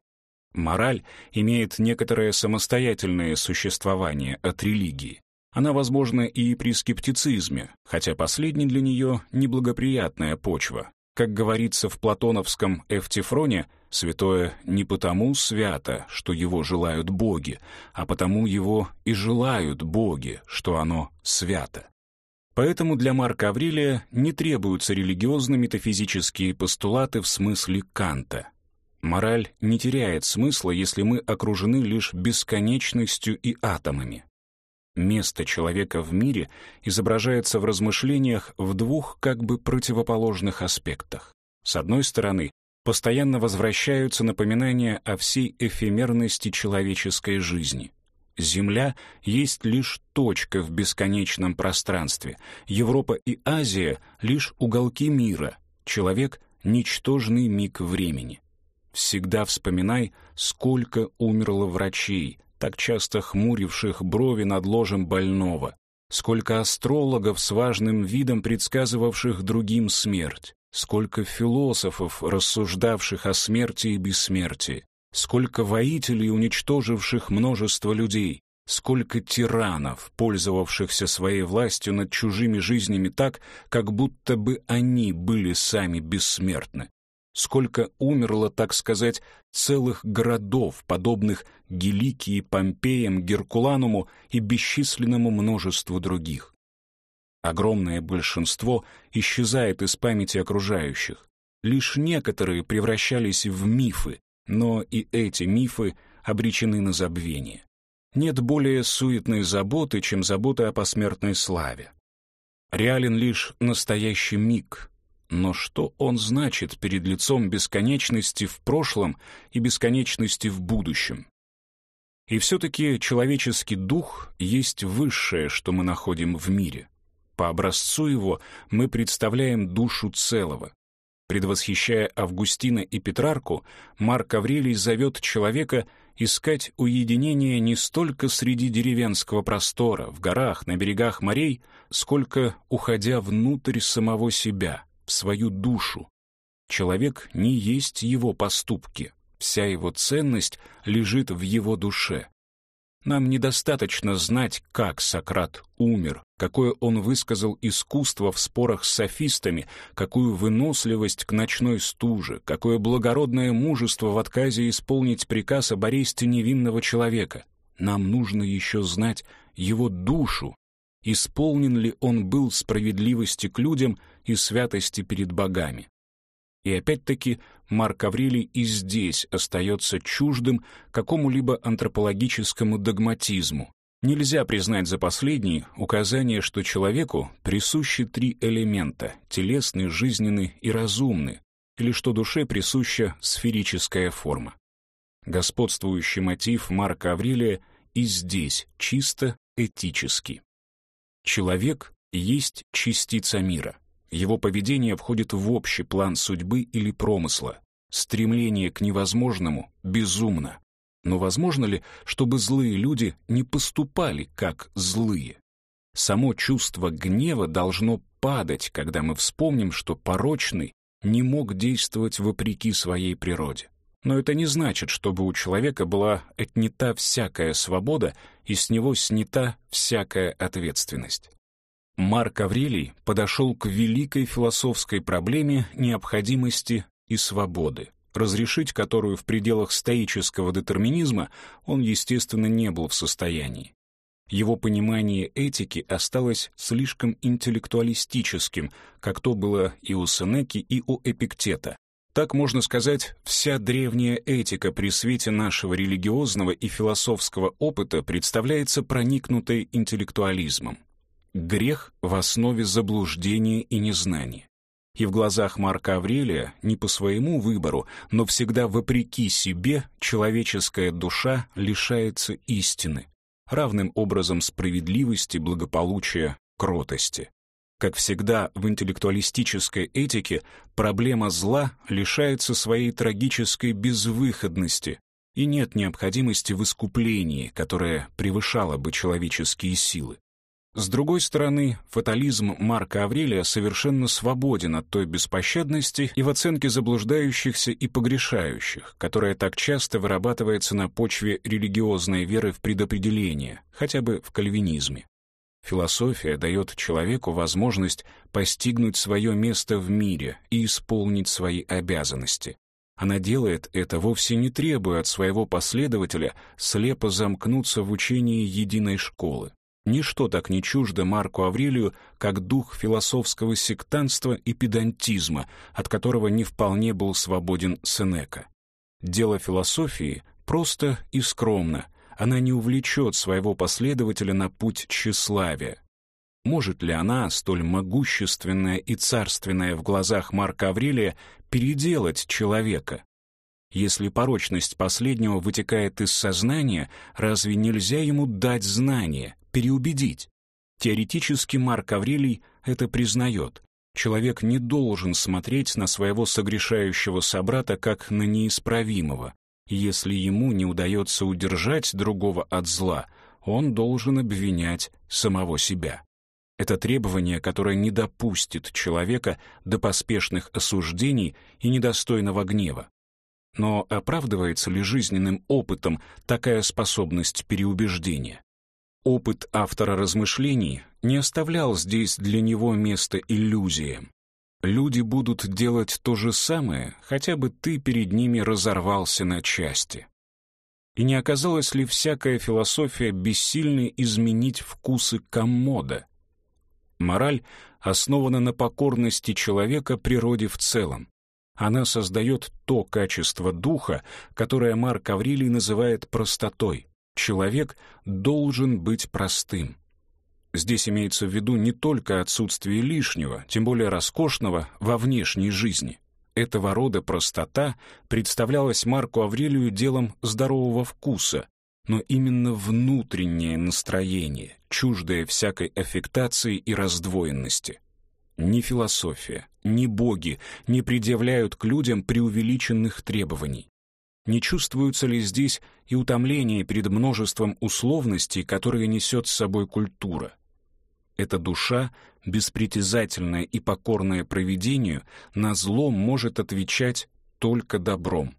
Мораль имеет некоторое самостоятельное существование от религии. Она возможна и при скептицизме, хотя последний для нее неблагоприятная почва. Как говорится в платоновском «Эвтифроне», Святое не потому свято, что его желают боги, а потому его и желают боги, что оно свято. Поэтому для Марка Аврелия не требуются религиозно-метафизические постулаты в смысле Канта. Мораль не теряет смысла, если мы окружены лишь бесконечностью и атомами. Место человека в мире изображается в размышлениях в двух как бы противоположных аспектах. С одной стороны, постоянно возвращаются напоминания о всей эфемерности человеческой жизни. Земля есть лишь точка в бесконечном пространстве, Европа и Азия — лишь уголки мира, человек — ничтожный миг времени. Всегда вспоминай, сколько умерло врачей, так часто хмуривших брови над ложем больного, сколько астрологов с важным видом предсказывавших другим смерть, сколько философов, рассуждавших о смерти и бессмертии, сколько воителей, уничтоживших множество людей, сколько тиранов, пользовавшихся своей властью над чужими жизнями так, как будто бы они были сами бессмертны. Сколько умерло, так сказать, целых городов, подобных Геликии, Помпеям, Геркулануму и бесчисленному множеству других. Огромное большинство исчезает из памяти окружающих. Лишь некоторые превращались в мифы, но и эти мифы обречены на забвение. Нет более суетной заботы, чем забота о посмертной славе. Реален лишь настоящий миг, но что он значит перед лицом бесконечности в прошлом и бесконечности в будущем? И все-таки человеческий дух есть высшее, что мы находим в мире. По образцу его мы представляем душу целого. Предвосхищая Августина и Петрарку, Марк Аврелий зовет человека искать уединение не столько среди деревенского простора, в горах, на берегах морей, сколько уходя внутрь самого себя, свою душу. Человек не есть его поступки, вся его ценность лежит в его душе. Нам недостаточно знать, как Сократ умер, какое он высказал искусство в спорах с софистами, какую выносливость к ночной стуже, какое благородное мужество в отказе исполнить приказ об аресте невинного человека. Нам нужно еще знать его душу, исполнен ли он был справедливости к людям и святости перед богами. И опять-таки Марк Аврелий и здесь остается чуждым какому-либо антропологическому догматизму. Нельзя признать за последний указание, что человеку присущи три элемента — телесный, жизненный и разумный, или что душе присуща сферическая форма. Господствующий мотив Марка Аврелия и здесь чисто этический. Человек есть частица мира. Его поведение входит в общий план судьбы или промысла. Стремление к невозможному безумно. Но возможно ли, чтобы злые люди не поступали как злые? Само чувство гнева должно падать, когда мы вспомним, что порочный не мог действовать вопреки своей природе. Но это не значит, чтобы у человека была отнята всякая свобода и с него снята всякая ответственность. Марк Аврелий подошел к великой философской проблеме необходимости и свободы, разрешить которую в пределах стоического детерминизма он, естественно, не был в состоянии. Его понимание этики осталось слишком интеллектуалистическим, как то было и у Сенеки, и у Эпиктета. Так можно сказать, вся древняя этика при свете нашего религиозного и философского опыта представляется проникнутой интеллектуализмом. Грех в основе заблуждения и незнания. И в глазах Марка Аврелия не по своему выбору, но всегда вопреки себе человеческая душа лишается истины, равным образом справедливости, благополучия, кротости. Как всегда в интеллектуалистической этике проблема зла лишается своей трагической безвыходности, и нет необходимости в искуплении, которое превышало бы человеческие силы. С другой стороны, фатализм Марка Аврелия совершенно свободен от той беспощадности и в оценке заблуждающихся и погрешающих, которая так часто вырабатывается на почве религиозной веры в предопределение, хотя бы в кальвинизме. Философия дает человеку возможность постигнуть свое место в мире и исполнить свои обязанности. Она делает это, вовсе не требуя от своего последователя слепо замкнуться в учении единой школы. Ничто так не чуждо Марку Аврелию, как дух философского сектантства и педантизма, от которого не вполне был свободен Сенека. Дело философии просто и скромно. Она не увлечет своего последователя на путь тщеславия. Может ли она, столь могущественная и царственная в глазах Марка Аврелия, переделать человека? Если порочность последнего вытекает из сознания, разве нельзя ему дать знание, переубедить? Теоретически Марк Аврелий это признает. Человек не должен смотреть на своего согрешающего собрата как на неисправимого. Если ему не удается удержать другого от зла, он должен обвинять самого себя. Это требование, которое не допустит человека до поспешных осуждений и недостойного гнева. Но оправдывается ли жизненным опытом такая способность переубеждения? Опыт автора размышлений не оставлял здесь для него места иллюзиям. Люди будут делать то же самое, хотя бы ты перед ними разорвался на части. И не оказалось ли всякая философия бессильной изменить вкусы коммода? Мораль основана на покорности человека природе в целом, она создает то качество духа, которое Марк Аврелий называет простотой. Человек должен быть простым. Здесь имеется в виду не только отсутствие лишнего, тем более роскошного, во внешней жизни. Этого рода простота представлялась Марку Аврелию делом здорового вкуса, но именно внутреннее настроение, чуждое всякой аффектации и раздвоенности. Ни философия, ни боги не предъявляют к людям преувеличенных требований. Не чувствуется ли здесь и утомление перед множеством условностей, которые несет с собой культура? Эта душа, беспритязательная и покорная провидению, на зло может отвечать только добром.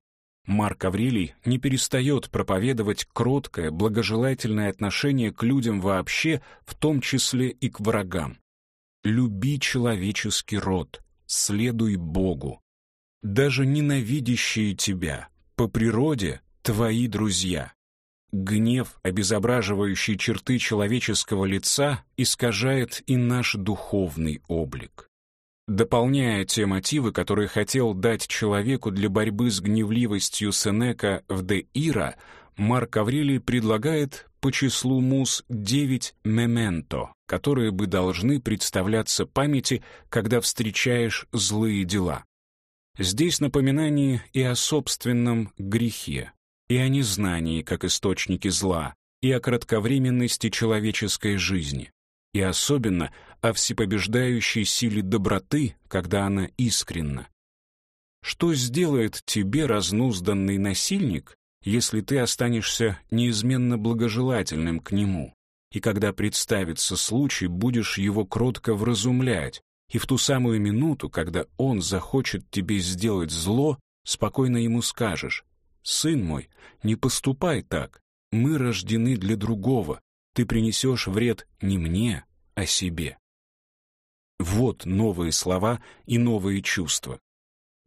Марк Аврелий не перестает проповедовать кроткое, благожелательное отношение к людям вообще, в том числе и к врагам. «Люби человеческий род, следуй Богу. Даже ненавидящие тебя по природе твои друзья. Гнев, обезображивающий черты человеческого лица, искажает и наш духовный облик. Дополняя те мотивы, которые хотел дать человеку для борьбы с гневливостью Сенека в «Де Ира», Марк Аврелий предлагает по числу мус девять мементо, которые бы должны представляться памяти, когда встречаешь злые дела. Здесь напоминание и о собственном грехе, и о незнании как источнике зла, и о кратковременности человеческой жизни, и особенно о всепобеждающей силе доброты, когда она искренна. Что сделает тебе разнузданный насильник, если ты останешься неизменно благожелательным к нему, и когда представится случай, будешь его кротко вразумлять, и в ту самую минуту, когда он захочет тебе сделать зло, спокойно ему скажешь, «Сын мой, не поступай так, мы рождены для другого, ты принесешь вред не мне, а себе». Вот новые слова и новые чувства.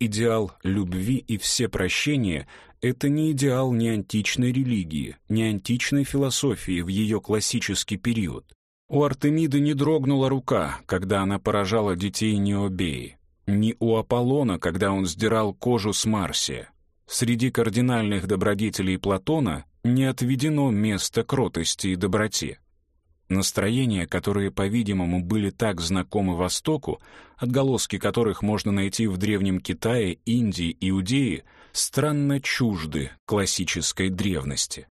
Идеал любви и все прощения — это не идеал ни античной религии, ни античной философии в ее классический период. У Артемиды не дрогнула рука, когда она поражала детей Необеи, ни у Аполлона, когда он сдирал кожу с Марсия. Среди кардинальных добродетелей Платона не отведено место кротости и доброте. Настроения, которые, по-видимому, были так знакомы Востоку, отголоски которых можно найти в Древнем Китае, Индии, Иудее, странно чужды классической древности.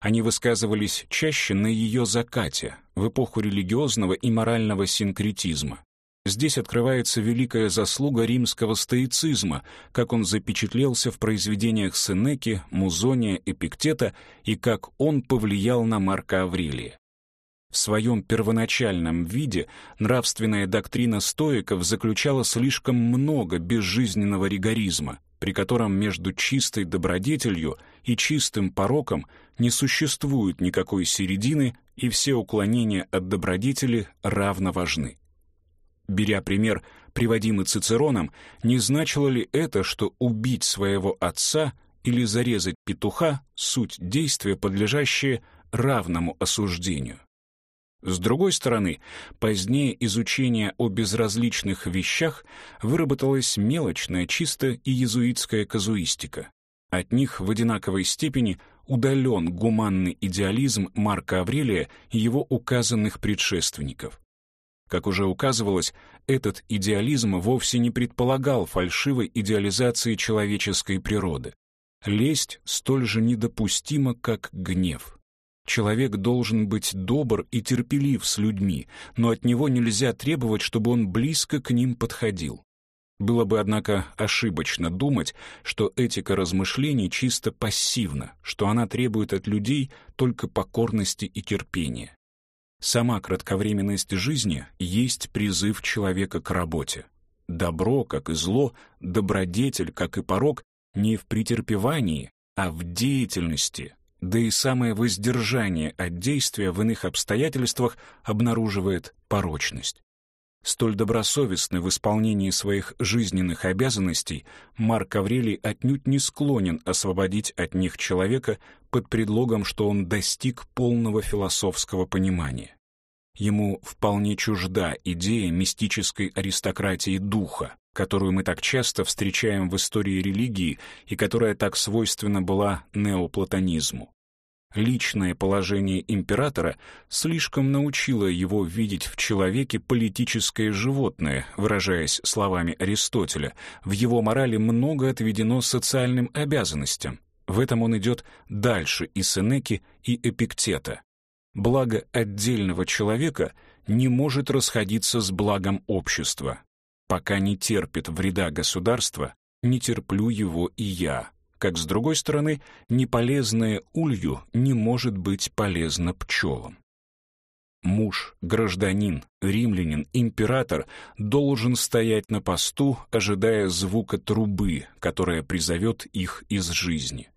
Они высказывались чаще на ее закате, в эпоху религиозного и морального синкретизма. Здесь открывается великая заслуга римского стоицизма, как он запечатлелся в произведениях Сенеки, Музония, Эпиктета и как он повлиял на Марка Аврелия. В своем первоначальном виде нравственная доктрина стоиков заключала слишком много безжизненного ригоризма, при котором между чистой добродетелью и чистым пороком не существует никакой середины, и все уклонения от добродетели равно важны. Беря пример, приводимый Цицероном, не значило ли это, что убить своего отца или зарезать петуха — суть действия, подлежащее равному осуждению? С другой стороны, позднее изучение о безразличных вещах выработалась мелочная, чисто и иезуитская казуистика. От них в одинаковой степени удален гуманный идеализм Марка Аврелия и его указанных предшественников. Как уже указывалось, этот идеализм вовсе не предполагал фальшивой идеализации человеческой природы. Лесть столь же недопустима, как гнев. Человек должен быть добр и терпелив с людьми, но от него нельзя требовать, чтобы он близко к ним подходил. Было бы, однако, ошибочно думать, что этика размышлений чисто пассивна, что она требует от людей только покорности и терпения. Сама кратковременность жизни есть призыв человека к работе. Добро, как и зло, добродетель, как и порог, не в претерпевании, а в деятельности, да и самое воздержание от действия в иных обстоятельствах обнаруживает порочность. Столь добросовестный в исполнении своих жизненных обязанностей, Марк Аврелий отнюдь не склонен освободить от них человека под предлогом, что он достиг полного философского понимания. Ему вполне чужда идея мистической аристократии духа, которую мы так часто встречаем в истории религии и которая так свойственна была неоплатонизму. Личное положение императора слишком научило его видеть в человеке политическое животное, выражаясь словами Аристотеля. В его морали много отведено социальным обязанностям. В этом он идет дальше и Сенеки, и Эпиктета. Благо отдельного человека не может расходиться с благом общества. Пока не терпит вреда государства, не терплю его и я. Как с другой стороны, неполезное улью не может быть полезно пчелам. Муж, гражданин, римлянин, император должен стоять на посту, ожидая звука трубы, которая призовет их из жизни.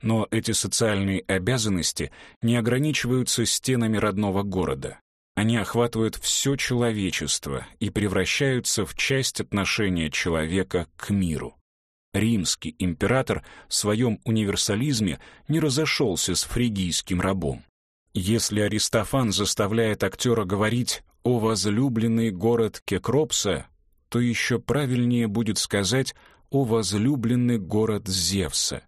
Но эти социальные обязанности не ограничиваются стенами родного города. Они охватывают все человечество и превращаются в часть отношения человека к миру. Римский император в своем универсализме не разошелся с фригийским рабом. Если Аристофан заставляет актера говорить «О возлюбленный город Кекропса», то еще правильнее будет сказать «О возлюбленный город Зевса».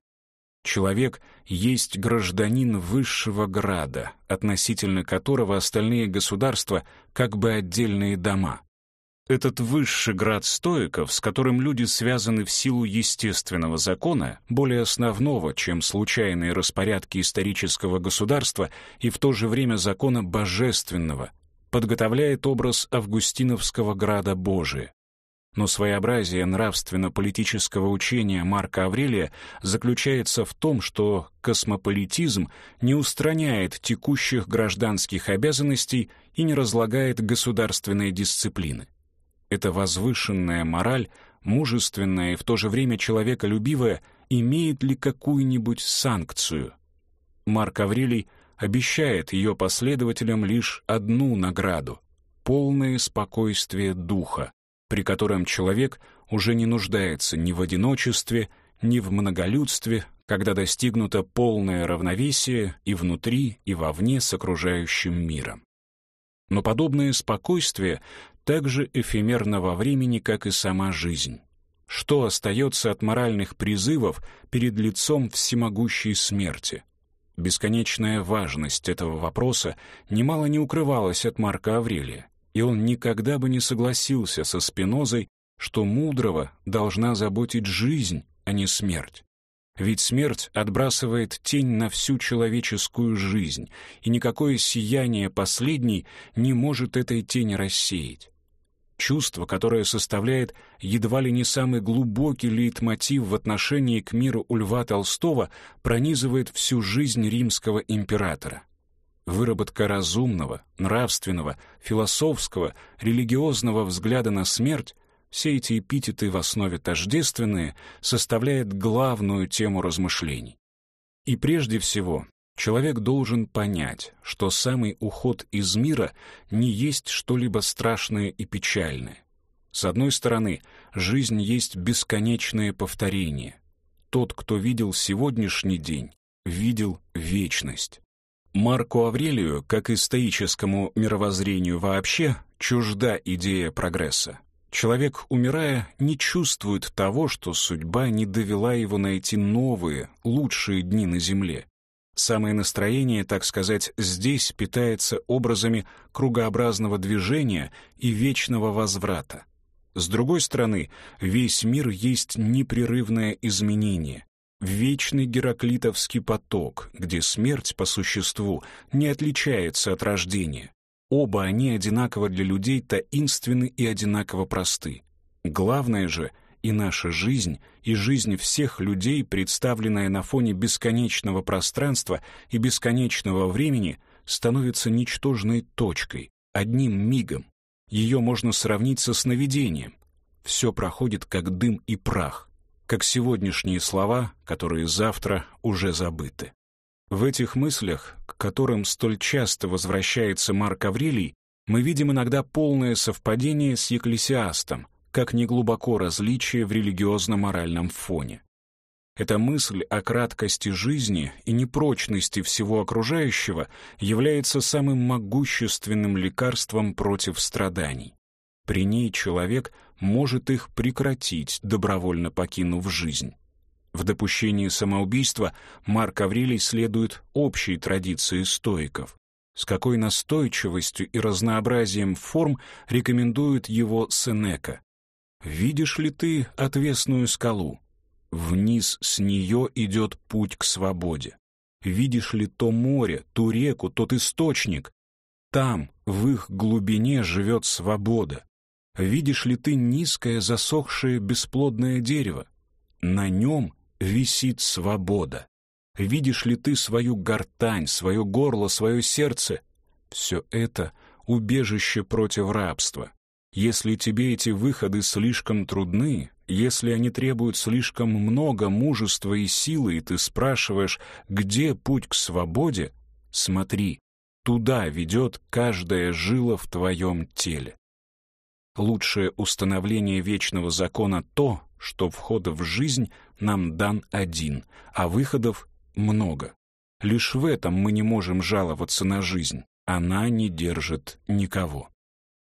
Человек есть гражданин высшего града, относительно которого остальные государства как бы отдельные дома. Этот высший град стоиков, с которым люди связаны в силу естественного закона, более основного, чем случайные распорядки исторического государства и в то же время закона божественного, подготовляет образ Августиновского града Божия, но своеобразие нравственно-политического учения Марка Аврелия заключается в том, что космополитизм не устраняет текущих гражданских обязанностей и не разлагает государственные дисциплины. Эта возвышенная мораль, мужественная и в то же время человеколюбивая, имеет ли какую-нибудь санкцию? Марк Аврелий обещает ее последователям лишь одну награду — полное спокойствие духа, при котором человек уже не нуждается ни в одиночестве, ни в многолюдстве, когда достигнуто полное равновесие и внутри, и вовне с окружающим миром. Но подобное спокойствие так же эфемерно во времени, как и сама жизнь. Что остается от моральных призывов перед лицом всемогущей смерти? Бесконечная важность этого вопроса немало не укрывалась от Марка Аврелия, и он никогда бы не согласился со Спинозой, что мудрого должна заботить жизнь, а не смерть. Ведь смерть отбрасывает тень на всю человеческую жизнь, и никакое сияние последней не может этой тени рассеять. Чувство, которое составляет едва ли не самый глубокий лейтмотив в отношении к миру у Льва Толстого, пронизывает всю жизнь римского императора. Выработка разумного, нравственного, философского, религиозного взгляда на смерть все эти эпитеты в основе тождественные, составляет главную тему размышлений. И прежде всего, человек должен понять, что самый уход из мира не есть что-либо страшное и печальное. С одной стороны, жизнь есть бесконечное повторение. Тот, кто видел сегодняшний день, видел вечность. Марку Аврелию, как и стоическому мировоззрению вообще, чужда идея прогресса. Человек, умирая, не чувствует того, что судьба не довела его найти новые, лучшие дни на земле. Самое настроение, так сказать, здесь питается образами кругообразного движения и вечного возврата. С другой стороны, весь мир есть непрерывное изменение, вечный гераклитовский поток, где смерть по существу не отличается от рождения. Оба они одинаково для людей таинственны и одинаково просты. Главное же и наша жизнь, и жизнь всех людей, представленная на фоне бесконечного пространства и бесконечного времени, становится ничтожной точкой, одним мигом. Ее можно сравнить со сновидением. Все проходит как дым и прах, как сегодняшние слова, которые завтра уже забыты. В этих мыслях, к которым столь часто возвращается Марк Аврелий, мы видим иногда полное совпадение с Екклесиастом, как неглубоко различие в религиозно-моральном фоне. Эта мысль о краткости жизни и непрочности всего окружающего является самым могущественным лекарством против страданий. При ней человек может их прекратить, добровольно покинув жизнь. В допущении самоубийства Марк Аврелий следует общей традиции стоиков. С какой настойчивостью и разнообразием форм рекомендует его Сенека. «Видишь ли ты отвесную скалу? Вниз с нее идет путь к свободе. Видишь ли то море, ту реку, тот источник? Там, в их глубине, живет свобода. Видишь ли ты низкое засохшее бесплодное дерево? На нем висит свобода. Видишь ли ты свою гортань, свое горло, свое сердце? Все это — убежище против рабства. Если тебе эти выходы слишком трудны, если они требуют слишком много мужества и силы, и ты спрашиваешь, где путь к свободе, смотри, туда ведет каждая жила в твоем теле. Лучшее установление вечного закона то, что входа в жизнь нам дан один, а выходов много. Лишь в этом мы не можем жаловаться на жизнь. Она не держит никого.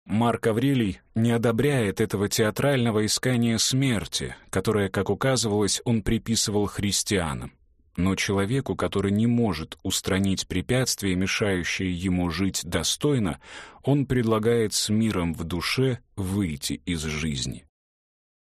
Марк Аврелий не одобряет этого театрального искания смерти, которое, как указывалось, он приписывал христианам. Но человеку, который не может устранить препятствия, мешающие ему жить достойно, он предлагает с миром в душе выйти из жизни.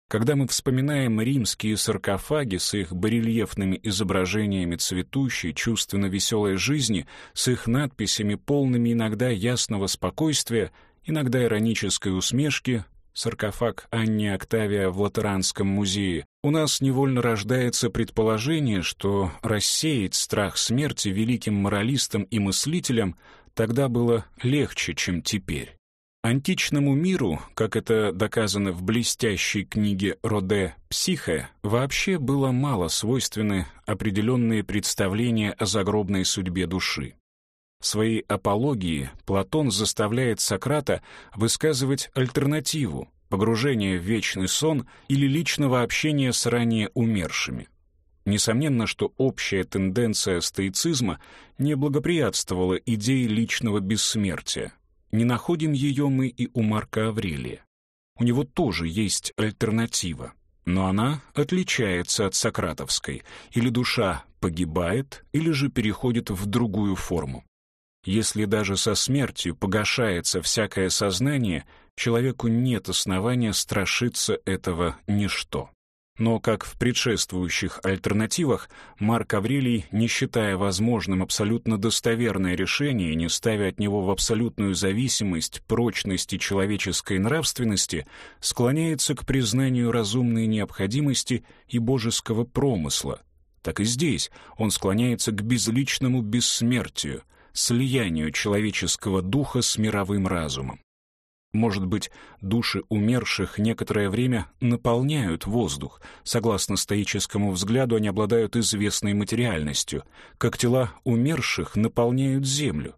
Когда мы вспоминаем римские саркофаги с их барельефными изображениями цветущей, чувственно веселой жизни, с их надписями, полными иногда ясного спокойствия, иногда иронической усмешки, саркофаг Анни Октавия в Латеранском музее, у нас невольно рождается предположение, что рассеять страх смерти великим моралистам и мыслителям тогда было легче, чем теперь. Античному миру, как это доказано в блестящей книге Роде «Психе», вообще было мало свойственны определенные представления о загробной судьбе души. В своей апологии Платон заставляет Сократа высказывать альтернативу — погружение в вечный сон или личного общения с ранее умершими. Несомненно, что общая тенденция стоицизма не благоприятствовала идее личного бессмертия, не находим ее мы и у Марка Аврелия. У него тоже есть альтернатива, но она отличается от сократовской, или душа погибает, или же переходит в другую форму. Если даже со смертью погашается всякое сознание, человеку нет основания страшиться этого ничто. Но, как в предшествующих альтернативах, Марк Аврелий, не считая возможным абсолютно достоверное решение и не ставя от него в абсолютную зависимость прочности человеческой нравственности, склоняется к признанию разумной необходимости и божеского промысла. Так и здесь он склоняется к безличному бессмертию, слиянию человеческого духа с мировым разумом. Может быть, души умерших некоторое время наполняют воздух. Согласно стоическому взгляду, они обладают известной материальностью, как тела умерших наполняют землю.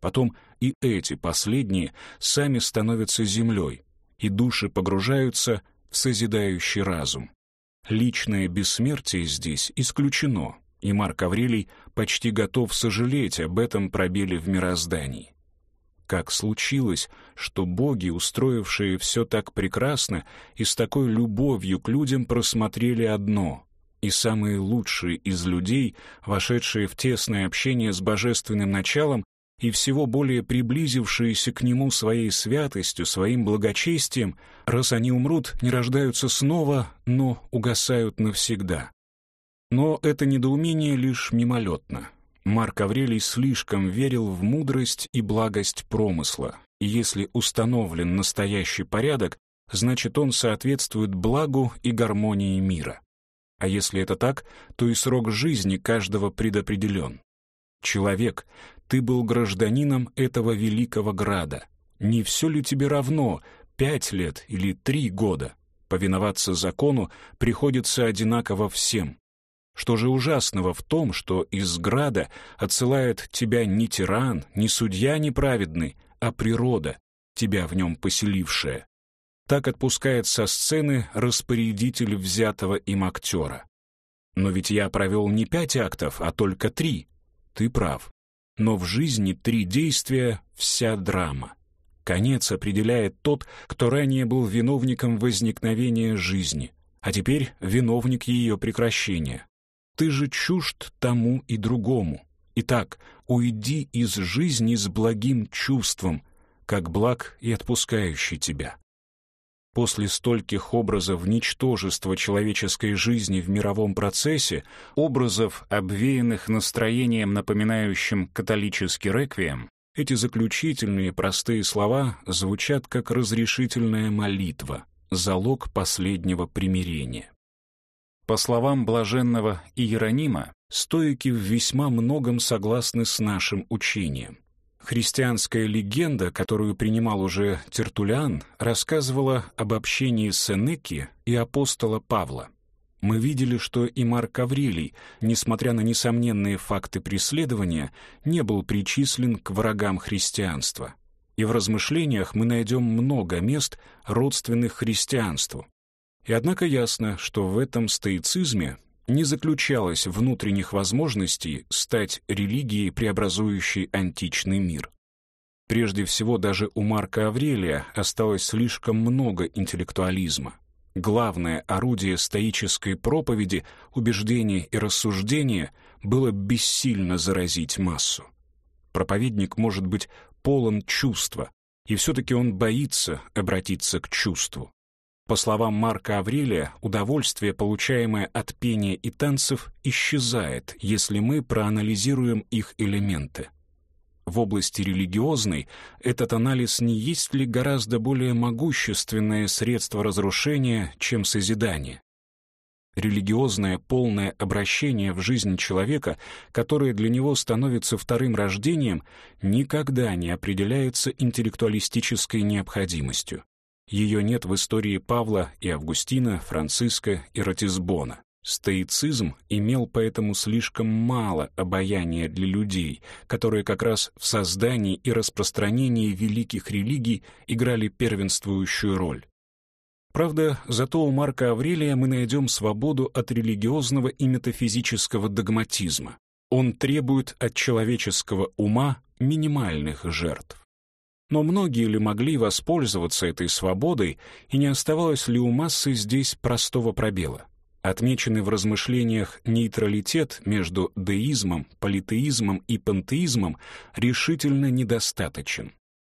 Потом и эти последние сами становятся землей, и души погружаются в созидающий разум. Личное бессмертие здесь исключено, и Марк Аврелий почти готов сожалеть об этом пробеле в мироздании. Как случилось, что боги, устроившие все так прекрасно и с такой любовью к людям, просмотрели одно, и самые лучшие из людей, вошедшие в тесное общение с божественным началом и всего более приблизившиеся к нему своей святостью, своим благочестием, раз они умрут, не рождаются снова, но угасают навсегда. Но это недоумение лишь мимолетно. Марк Аврелий слишком верил в мудрость и благость промысла, и если установлен настоящий порядок, значит он соответствует благу и гармонии мира. А если это так, то и срок жизни каждого предопределен. Человек, ты был гражданином этого великого града. Не все ли тебе равно, пять лет или три года? Повиноваться закону приходится одинаково всем. Что же ужасного в том, что из града отсылает тебя не тиран, не судья неправедный, а природа, тебя в нем поселившая? Так отпускает со сцены распорядитель взятого им актера. Но ведь я провел не пять актов, а только три. Ты прав. Но в жизни три действия — вся драма. Конец определяет тот, кто ранее был виновником возникновения жизни, а теперь виновник ее прекращения. Ты же чужд тому и другому. Итак, уйди из жизни с благим чувством, как благ и отпускающий тебя. После стольких образов ничтожества человеческой жизни в мировом процессе, образов, обвеянных настроением, напоминающим католический реквием, эти заключительные простые слова звучат как разрешительная молитва, залог последнего примирения. По словам блаженного Иеронима, стоики в весьма многом согласны с нашим учением. Христианская легенда, которую принимал уже Тертулиан, рассказывала об общении Сенеки и апостола Павла. Мы видели, что и Марк Аврелий, несмотря на несомненные факты преследования, не был причислен к врагам христианства. И в размышлениях мы найдем много мест, родственных христианству, и однако ясно, что в этом стоицизме не заключалось внутренних возможностей стать религией, преобразующей античный мир. Прежде всего, даже у Марка Аврелия осталось слишком много интеллектуализма. Главное орудие стоической проповеди, убеждения и рассуждения было бессильно заразить массу. Проповедник может быть полон чувства, и все-таки он боится обратиться к чувству. По словам Марка Аврелия, удовольствие, получаемое от пения и танцев, исчезает, если мы проанализируем их элементы. В области религиозной этот анализ не есть ли гораздо более могущественное средство разрушения, чем созидание? религиозное полное обращение в жизнь человека, которое для него становится вторым рождением, никогда не определяется интеллектуалистической необходимостью. Ее нет в истории Павла и Августина, Франциска и Ратисбона. Стоицизм имел поэтому слишком мало обаяния для людей, которые как раз в создании и распространении великих религий играли первенствующую роль. Правда, зато у Марка Аврелия мы найдем свободу от религиозного и метафизического догматизма. Он требует от человеческого ума минимальных жертв. Но многие ли могли воспользоваться этой свободой, и не оставалось ли у массы здесь простого пробела? Отмеченный в размышлениях нейтралитет между деизмом, политеизмом и пантеизмом решительно недостаточен.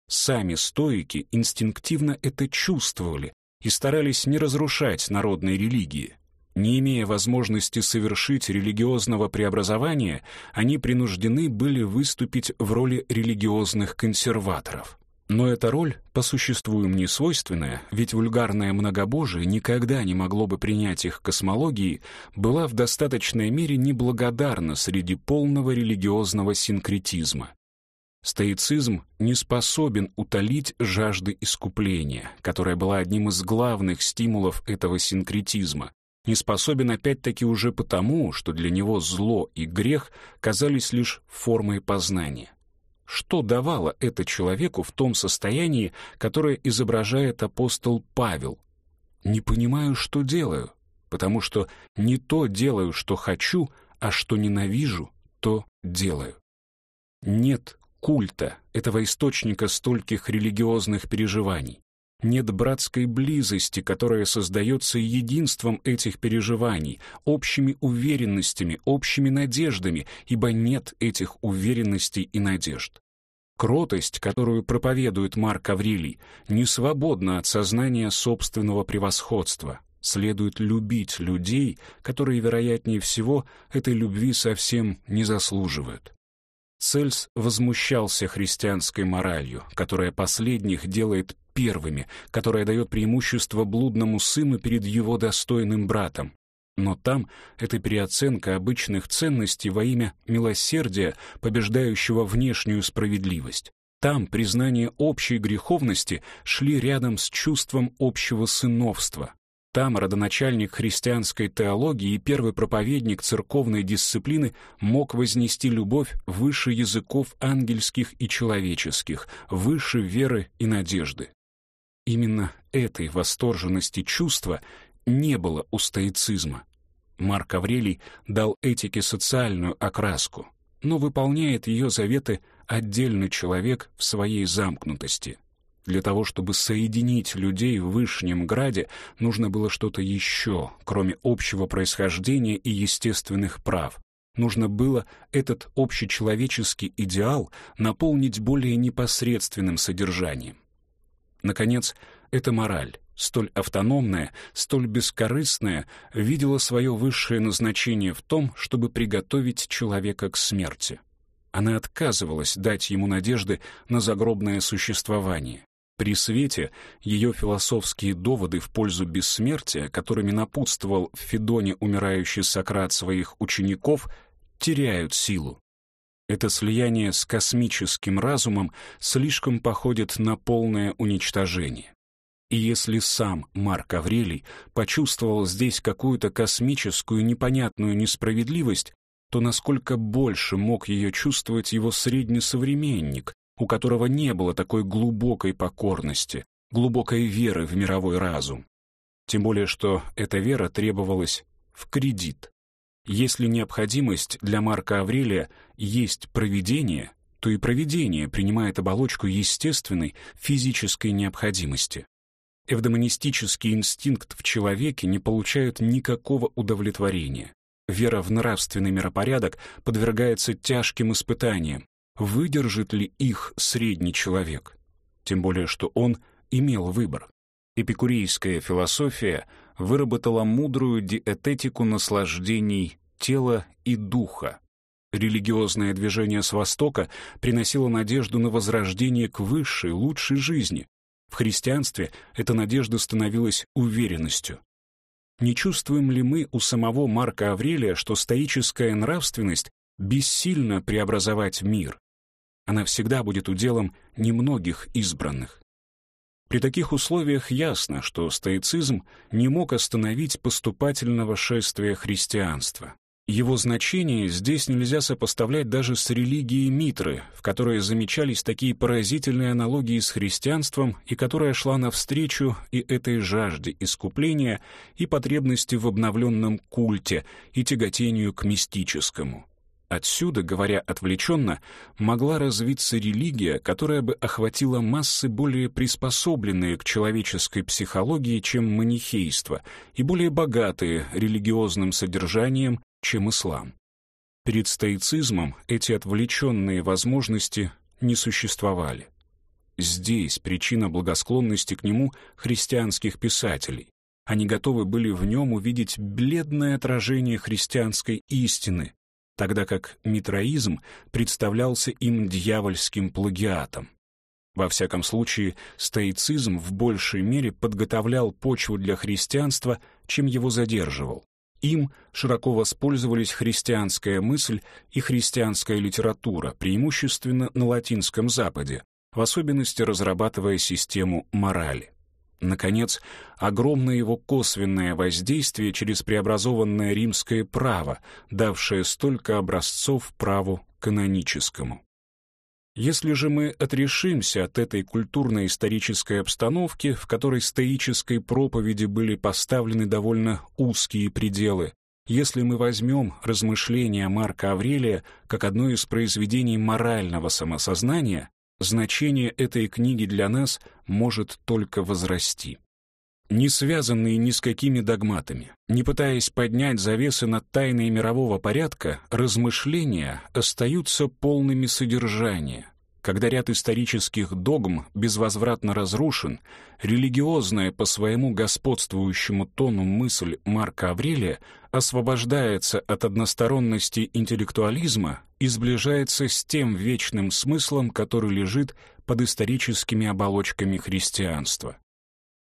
Сами стоики инстинктивно это чувствовали и старались не разрушать народные религии. Не имея возможности совершить религиозного преобразования, они принуждены были выступить в роли религиозных консерваторов. Но эта роль по существу им не свойственная, ведь вульгарное многобожие никогда не могло бы принять их космологии, была в достаточной мере неблагодарна среди полного религиозного синкретизма. Стоицизм не способен утолить жажды искупления, которая была одним из главных стимулов этого синкретизма, не способен опять-таки уже потому, что для него зло и грех казались лишь формой познания. Что давало это человеку в том состоянии, которое изображает апостол Павел? «Не понимаю, что делаю, потому что не то делаю, что хочу, а что ненавижу, то делаю». Нет культа, этого источника стольких религиозных переживаний. Нет братской близости, которая создается единством этих переживаний, общими уверенностями, общими надеждами, ибо нет этих уверенностей и надежд. Кротость, которую проповедует Марк Аврелий, не свободна от сознания собственного превосходства. Следует любить людей, которые, вероятнее всего, этой любви совсем не заслуживают. Цельс возмущался христианской моралью, которая последних делает первыми, которая дает преимущество блудному сыну перед его достойным братом. Но там это переоценка обычных ценностей во имя милосердия, побеждающего внешнюю справедливость. Там признание общей греховности шли рядом с чувством общего сыновства. Там родоначальник христианской теологии и первый проповедник церковной дисциплины мог вознести любовь выше языков ангельских и человеческих, выше веры и надежды. Именно этой восторженности чувства не было у стоицизма. Марк Аврелий дал этике социальную окраску, но выполняет ее заветы отдельный человек в своей замкнутости. Для того, чтобы соединить людей в Вышнем Граде, нужно было что-то еще, кроме общего происхождения и естественных прав. Нужно было этот общечеловеческий идеал наполнить более непосредственным содержанием. Наконец, это мораль, столь автономная, столь бескорыстная, видела свое высшее назначение в том, чтобы приготовить человека к смерти. Она отказывалась дать ему надежды на загробное существование. При свете ее философские доводы в пользу бессмертия, которыми напутствовал в Федоне умирающий Сократ своих учеников, теряют силу. Это слияние с космическим разумом слишком походит на полное уничтожение. И если сам Марк Аврелий почувствовал здесь какую-то космическую непонятную несправедливость, то насколько больше мог ее чувствовать его средний современник, у которого не было такой глубокой покорности, глубокой веры в мировой разум. Тем более, что эта вера требовалась в кредит. Если необходимость для Марка Аврелия есть провидение, то и провидение принимает оболочку естественной физической необходимости. Эвдомонистический инстинкт в человеке не получает никакого удовлетворения. Вера в нравственный миропорядок подвергается тяжким испытаниям. Выдержит ли их средний человек? Тем более, что он имел выбор. Эпикурейская философия выработала мудрую диэтетику наслаждений тела и духа. Религиозное движение с Востока приносило надежду на возрождение к высшей, лучшей жизни, в христианстве эта надежда становилась уверенностью. не чувствуем ли мы у самого Марка Аврелия, что стоическая нравственность бессильна преобразовать мир? Она всегда будет уделом немногих избранных. При таких условиях ясно, что стоицизм не мог остановить поступательного шествия христианства. Его значение здесь нельзя сопоставлять даже с религией Митры, в которой замечались такие поразительные аналогии с христианством и которая шла навстречу и этой жажде искупления, и потребности в обновленном культе, и тяготению к мистическому. Отсюда, говоря отвлеченно, могла развиться религия, которая бы охватила массы более приспособленные к человеческой психологии, чем манихейство, и более богатые религиозным содержанием, чем ислам. Перед стоицизмом эти отвлеченные возможности не существовали. Здесь причина благосклонности к нему христианских писателей. Они готовы были в нем увидеть бледное отражение христианской истины, тогда как митроизм представлялся им дьявольским плагиатом. Во всяком случае, стоицизм в большей мере подготовлял почву для христианства, чем его задерживал. Им широко воспользовались христианская мысль и христианская литература, преимущественно на Латинском Западе, в особенности разрабатывая систему морали. Наконец, огромное его косвенное воздействие через преобразованное римское право, давшее столько образцов праву каноническому. Если же мы отрешимся от этой культурно-исторической обстановки, в которой стоической проповеди были поставлены довольно узкие пределы, если мы возьмем размышления Марка Аврелия как одно из произведений морального самосознания, значение этой книги для нас может только возрасти. Не связанные ни с какими догматами, не пытаясь поднять завесы над тайной мирового порядка, размышления остаются полными содержания. Когда ряд исторических догм безвозвратно разрушен, религиозная по своему господствующему тону мысль Марка Аврелия освобождается от односторонности интеллектуализма и сближается с тем вечным смыслом, который лежит под историческими оболочками христианства.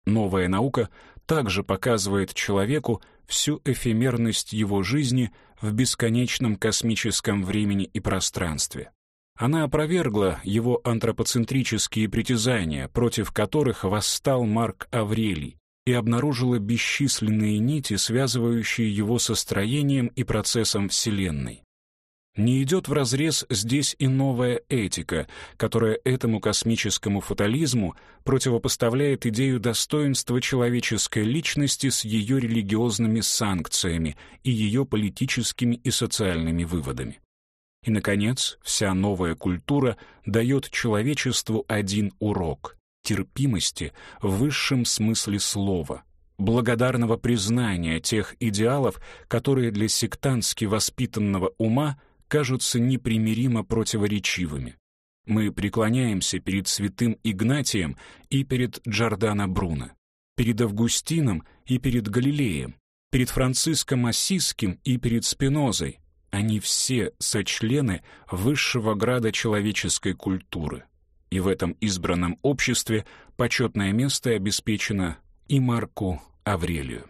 Новая наука также показывает человеку всю эфемерность его жизни в бесконечном космическом времени и пространстве. Она опровергла его антропоцентрические притязания, против которых восстал Марк Аврелий, и обнаружила бесчисленные нити, связывающие его со строением и процессом Вселенной. Не идет вразрез здесь и новая этика, которая этому космическому фатализму противопоставляет идею достоинства человеческой личности с ее религиозными санкциями и ее политическими и социальными выводами. И, наконец, вся новая культура дает человечеству один урок — терпимости в высшем смысле слова, благодарного признания тех идеалов, которые для сектантски воспитанного ума кажутся непримиримо противоречивыми. Мы преклоняемся перед святым Игнатием и перед Джордано Бруно, перед Августином и перед Галилеем, перед Франциском Ассизским и перед Спинозой, они все сочлены высшего града человеческой культуры. И в этом избранном обществе почетное место обеспечено и Марку Аврелию.